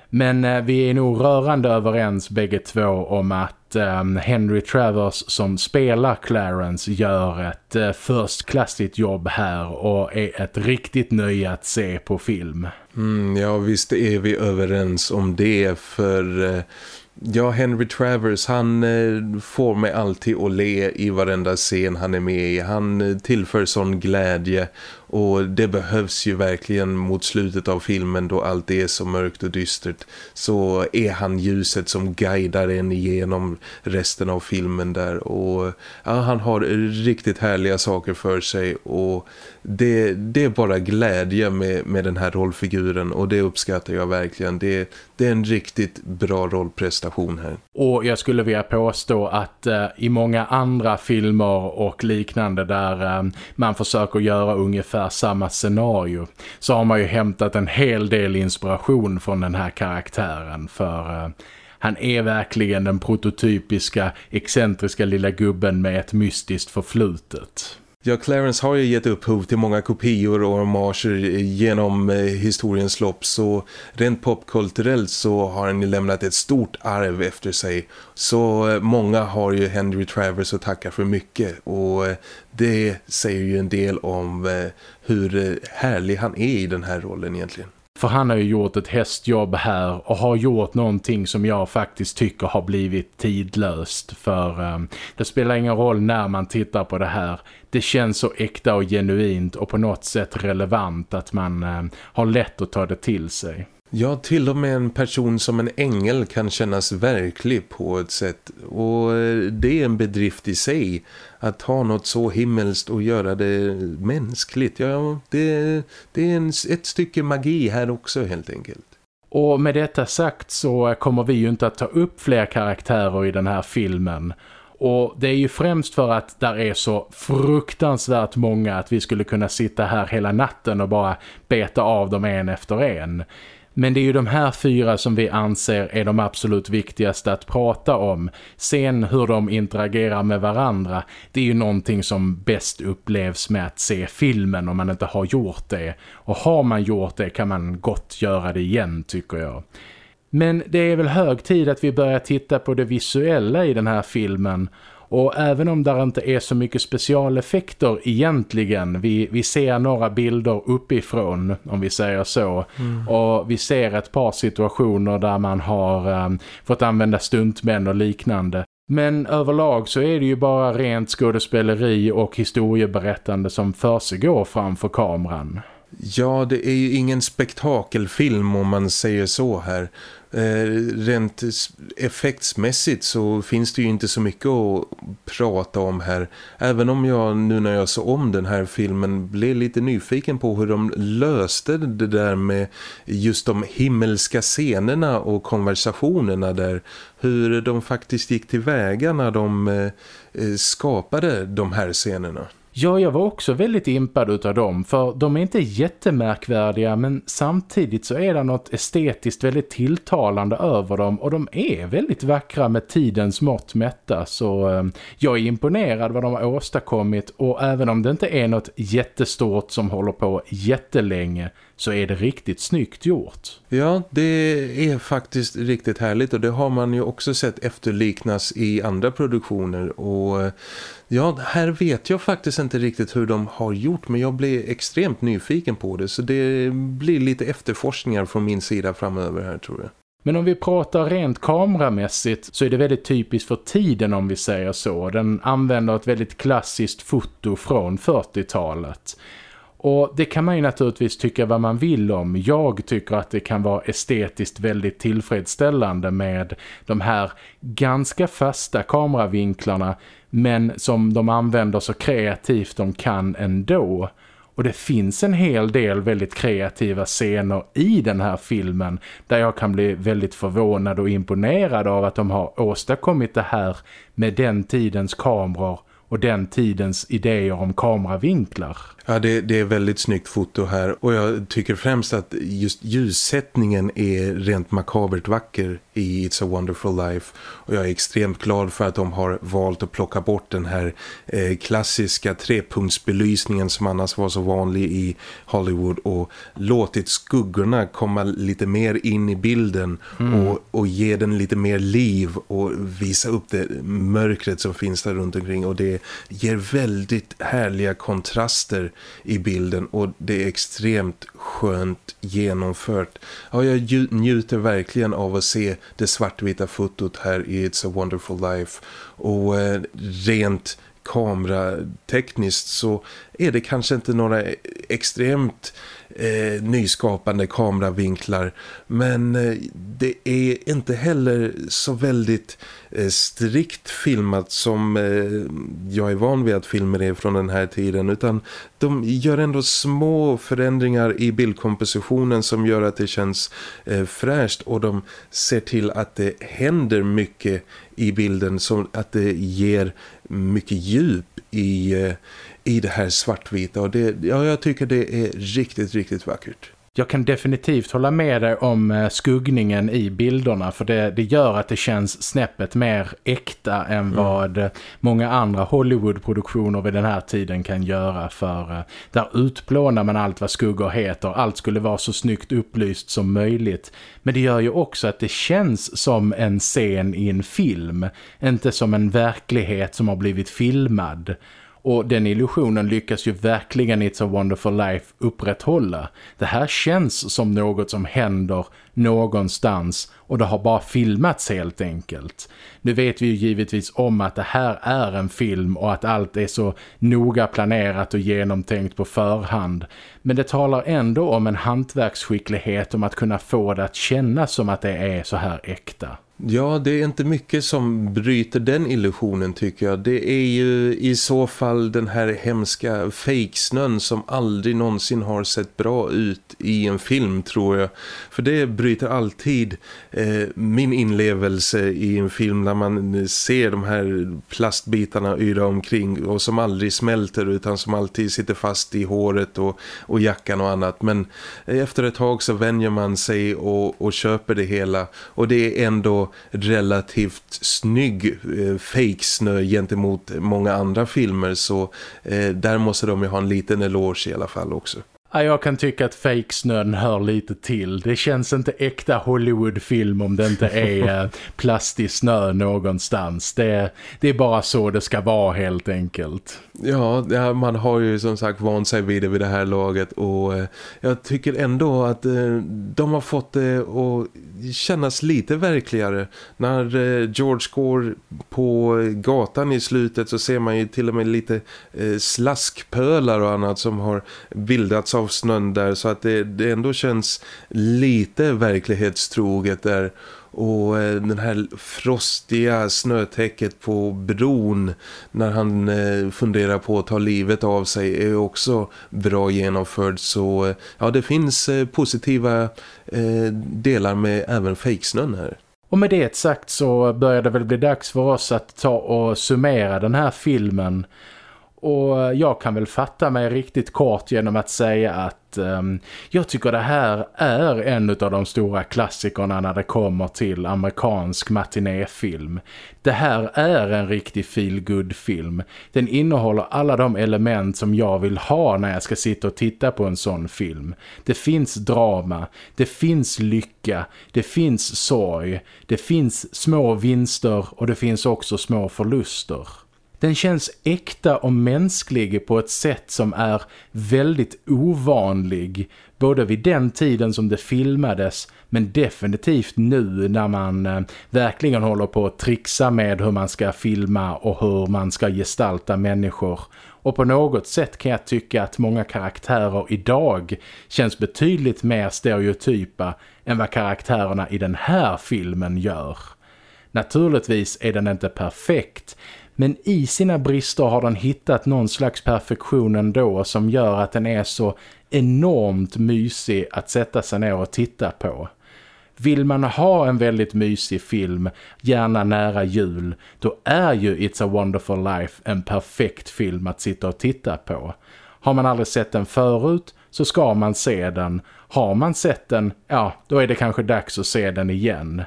Men eh, vi är nog rörande överens bägge två om att eh, Henry Travers som spelar Clarence gör ett eh, uh, förstklassigt jobb här och är ett riktigt nöje att se på film. Mm, ja, visst är vi överens om det för... Uh... Ja, Henry Travers han eh, får mig alltid att le i varenda scen han är med i. Han eh, tillför sån glädje och det behövs ju verkligen mot slutet av filmen då allt är så mörkt och dystert. Så är han ljuset som guidar en igenom resten av filmen där. Och ja, han har riktigt härliga saker för sig och det, det är bara glädje med, med den här rollfiguren och det uppskattar jag verkligen. Det, det är en riktigt bra rollprestation här. Och jag skulle vilja påstå att eh, i många andra filmer och liknande där eh, man försöker göra ungefär samma scenario så har man ju hämtat en hel del inspiration från den här karaktären för... Eh, han är verkligen den prototypiska, excentriska lilla gubben med ett mystiskt förflutet. Ja, Clarence har ju gett upphov till många kopior och homager genom eh, historiens lopp så rent popkulturellt så har han ju lämnat ett stort arv efter sig. Så eh, många har ju Henry Travers att tacka för mycket och eh, det säger ju en del om hur härlig han är i den här rollen egentligen. För han har ju gjort ett hästjobb här och har gjort någonting som jag faktiskt tycker har blivit tidlöst. För um, det spelar ingen roll när man tittar på det här. Det känns så äkta och genuint och på något sätt relevant att man um, har lätt att ta det till sig. Ja, till och med en person som en ängel kan kännas verklig på ett sätt. Och eh, det är en bedrift i sig att ha något så himmelskt och göra det mänskligt. Ja, det, det är en, ett stycke magi här också helt enkelt. Och med detta sagt så kommer vi ju inte att ta upp fler karaktärer i den här filmen. Och det är ju främst för att där är så fruktansvärt många att vi skulle kunna sitta här hela natten och bara beta av dem en efter en. Men det är ju de här fyra som vi anser är de absolut viktigaste att prata om. Sen hur de interagerar med varandra, det är ju någonting som bäst upplevs med att se filmen om man inte har gjort det. Och har man gjort det kan man gott göra det igen tycker jag. Men det är väl hög tid att vi börjar titta på det visuella i den här filmen- och även om där inte är så mycket specialeffekter egentligen, vi, vi ser några bilder uppifrån om vi säger så. Mm. Och vi ser ett par situationer där man har um, fått använda stuntmän och liknande. Men överlag så är det ju bara rent skådespeleri och historieberättande som försiggår framför kameran. Ja, det är ju ingen spektakelfilm om man säger så här. Eh, rent effektsmässigt så finns det ju inte så mycket att prata om här. Även om jag nu när jag såg om den här filmen blev lite nyfiken på hur de löste det där med just de himmelska scenerna och konversationerna där. Hur de faktiskt gick tillväga när de eh, eh, skapade de här scenerna. Ja, jag var också väldigt impad av dem för de är inte jättemärkvärdiga men samtidigt så är det något estetiskt väldigt tilltalande över dem och de är väldigt vackra med tidens mått mätta så eh, jag är imponerad vad de har åstadkommit och även om det inte är något jättestort som håller på jättelänge så är det riktigt snyggt gjort. Ja, det är faktiskt riktigt härligt och det har man ju också sett efterliknas i andra produktioner och ja, här vet jag faktiskt inte riktigt hur de har gjort men jag blir extremt nyfiken på det så det blir lite efterforskningar från min sida framöver här tror jag. Men om vi pratar rent kameramässigt så är det väldigt typiskt för tiden om vi säger så. Den använder ett väldigt klassiskt foto från 40-talet. Och det kan man ju naturligtvis tycka vad man vill om. Jag tycker att det kan vara estetiskt väldigt tillfredsställande med de här ganska fasta kameravinklarna men som de använder så kreativt de kan ändå. Och det finns en hel del väldigt kreativa scener i den här filmen där jag kan bli väldigt förvånad och imponerad av att de har åstadkommit det här med den tidens kameror och den tidens idéer om kameravinklar. Ja, det, det, är väldigt snyggt foto här och jag tycker främst att just ljussättningen är rent makabert vacker i It's a Wonderful Life och jag är extremt glad för att de har valt att plocka bort den här eh, klassiska trepunktsbelysningen som annars var så vanlig i Hollywood och låtit skuggorna komma lite mer in i bilden mm. och, och ge den lite mer liv och visa upp det mörkret som finns där runt omkring och det ger väldigt härliga kontraster i bilden och det är extremt skönt genomfört. Ja, jag njuter verkligen av att se det svartvita fotot här i It's a Wonderful Life. Och eh, rent kameratekniskt så är det kanske inte några extremt eh, nyskapande kameravinklar. Men eh, det är inte heller så väldigt eh, strikt filmat som eh, jag är van vid att filmer är från den här tiden utan de gör ändå små förändringar i bildkompositionen som gör att det känns eh, fräscht och de ser till att det händer mycket i bilden så att det ger mycket djup i eh, i det här svartvita och det, ja, jag tycker det är riktigt, riktigt vackert. Jag kan definitivt hålla med dig om eh, skuggningen i bilderna för det, det gör att det känns snäppet mer äkta än mm. vad eh, många andra Hollywood-produktioner vid den här tiden kan göra för eh, där utplånar man allt vad skuggor heter. Allt skulle vara så snyggt upplyst som möjligt. Men det gör ju också att det känns som en scen i en film, inte som en verklighet som har blivit filmad. Och den illusionen lyckas ju verkligen It's a Wonderful Life upprätthålla. Det här känns som något som händer någonstans och det har bara filmats helt enkelt. Nu vet vi ju givetvis om att det här är en film och att allt är så noga planerat och genomtänkt på förhand. Men det talar ändå om en hantverksskicklighet om att kunna få det att kännas som att det är så här äkta. Ja, det är inte mycket som bryter den illusionen tycker jag. Det är ju i så fall den här hemska fejksnön som aldrig någonsin har sett bra ut i en film tror jag. För det bryter alltid eh, min inlevelse i en film när man ser de här plastbitarna yra omkring och som aldrig smälter utan som alltid sitter fast i håret och, och jackan och annat. Men efter ett tag så vänjer man sig och, och köper det hela och det är ändå relativt snygg eh, fake-snö gentemot många andra filmer så eh, där måste de ju ha en liten eloge i alla fall också. Jag kan tycka att fake-snön hör lite till. Det känns inte äkta Hollywood-film om det inte är eh, plastig snö någonstans. Det, det är bara så det ska vara helt enkelt. Ja, man har ju som sagt vant sig vid det vid det här laget och eh, jag tycker ändå att eh, de har fått det att kännas lite verkligare. När George går på gatan i slutet så ser man ju till och med lite slaskpölar och annat som har bildats av snön där så att det, det ändå känns lite verklighetstroget där. Och eh, den här frostiga snötäcket på bron när han eh, funderar på att ta livet av sig är också bra genomförd. Så eh, ja det finns positiva delar med även fejksnön här. Och med det sagt så börjar det väl bli dags för oss att ta och summera den här filmen och jag kan väl fatta mig riktigt kort genom att säga att um, jag tycker det här är en av de stora klassikerna när det kommer till amerikansk matinéfilm. Det här är en riktig feel film Den innehåller alla de element som jag vill ha när jag ska sitta och titta på en sån film. Det finns drama, det finns lycka, det finns sorg, det finns små vinster och det finns också små förluster. Den känns äkta och mänsklig på ett sätt som är väldigt ovanlig både vid den tiden som det filmades men definitivt nu när man eh, verkligen håller på att trixa med hur man ska filma och hur man ska gestalta människor. Och på något sätt kan jag tycka att många karaktärer idag känns betydligt mer stereotypa än vad karaktärerna i den här filmen gör. Naturligtvis är den inte perfekt men i sina brister har den hittat någon slags perfektion ändå som gör att den är så enormt mysig att sätta sig ner och titta på. Vill man ha en väldigt mysig film, gärna nära jul, då är ju It's a wonderful life en perfekt film att sitta och titta på. Har man aldrig sett den förut så ska man se den. Har man sett den, ja, då är det kanske dags att se den igen.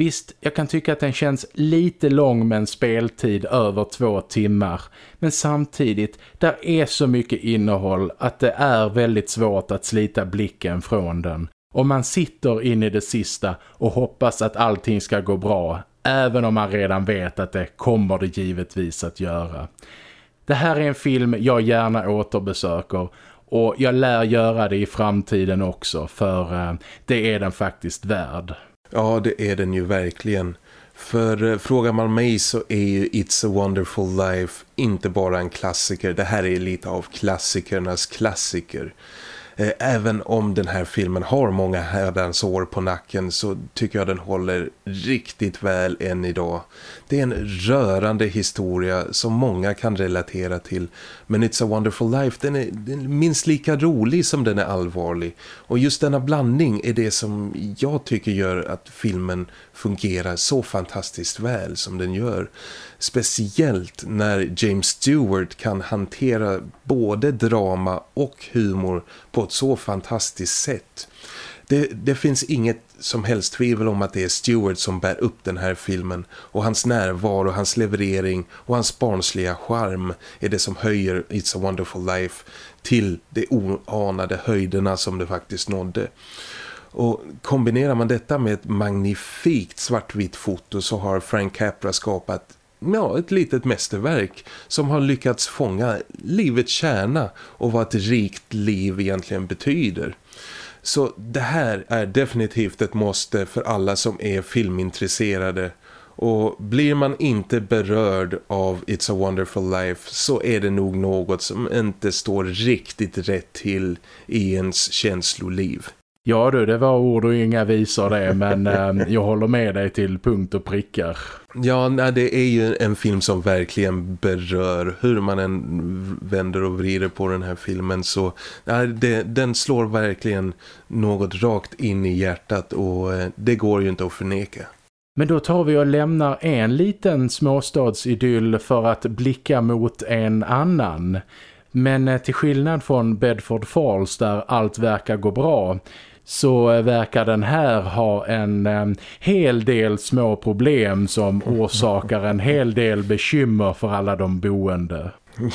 Visst, jag kan tycka att den känns lite lång med en speltid över två timmar. Men samtidigt, där är så mycket innehåll att det är väldigt svårt att slita blicken från den. Och man sitter in i det sista och hoppas att allting ska gå bra. Även om man redan vet att det kommer det givetvis att göra. Det här är en film jag gärna återbesöker och jag lär göra det i framtiden också för eh, det är den faktiskt värd. Ja, det är den ju verkligen. För eh, frågar man mig så är ju It's a Wonderful Life inte bara en klassiker. Det här är lite av klassikernas klassiker. Eh, även om den här filmen har många härdans år på nacken så tycker jag den håller riktigt väl än idag. Det är en rörande historia som många kan relatera till. Men It's a Wonderful Life, den är, den är minst lika rolig som den är allvarlig. Och just denna blandning är det som jag tycker gör att filmen fungerar så fantastiskt väl som den gör. Speciellt när James Stewart kan hantera både drama och humor på ett så fantastiskt sätt. Det, det, finns inget som helst tvivel om att det är Stewart som bär upp den här filmen och hans närvaro, hans leverering och hans barnsliga charm är det som höjer It's a Wonderful Life till de oanade höjderna som det faktiskt nådde. Och kombinerar man detta med ett magnifikt svartvitt foto så har Frank Capra skapat ja, ett litet mästerverk som har lyckats fånga livets kärna och vad ett rikt liv egentligen betyder. Så det här är definitivt ett måste för alla som är filmintresserade och blir man inte berörd av It's a Wonderful Life så är det nog något som inte står riktigt rätt till i ens känsloliv. Ja du, det var ord och inga visor det, men eh, jag håller med dig till punkt och prickar. Ja, nej, det är ju en film som verkligen berör hur man än vänder och vrider på den här filmen så nej, det, den slår verkligen något rakt in i hjärtat och eh, det går ju inte att förneka. Men då tar vi och lämnar en liten småstadsidyll för att blicka mot en annan. Men eh, till skillnad från Bedford Falls där allt verkar gå bra så verkar den här ha en, en hel del små problem som orsakar en hel del bekymmer för alla de boende.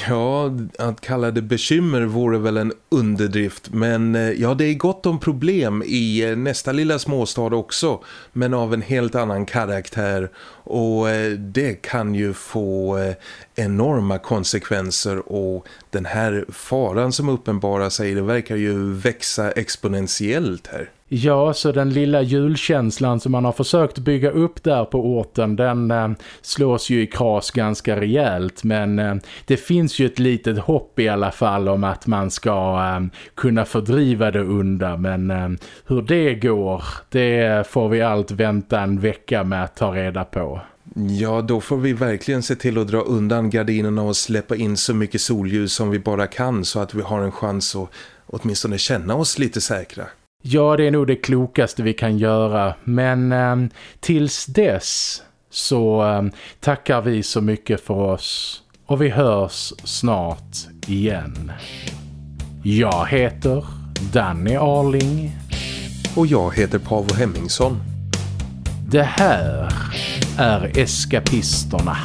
Ja, att kalla det bekymmer vore väl en underdrift. Men eh, ja, det är gott om problem i eh, nästa lilla småstad också. Men av en helt annan karaktär. Och eh, det kan ju få enorma konsekvenser. Och den här faran som uppenbarar sig, det verkar ju växa exponentiellt här. Ja, så den lilla julkänslan som man har försökt bygga upp där på orten, den eh, slås ju i kras ganska rejält. Men eh, det finns ju ett litet hopp i alla fall om att man ska eh, kunna fördriva det under. Men eh, hur det går, det får vi allt vänta en vecka med att ta reda på. Ja, då får vi verkligen se till att dra undan gardinerna och släppa in så mycket solljus som vi bara kan så att vi har en chans att åtminstone känna oss lite säkra. Ja, det är nog det klokaste vi kan göra. Men eh, tills dess så eh, tackar vi så mycket för oss. Och vi hörs snart igen. Jag heter Danny Arling. Och jag heter Pavo Hemmingsson. Det här är Eskapisterna.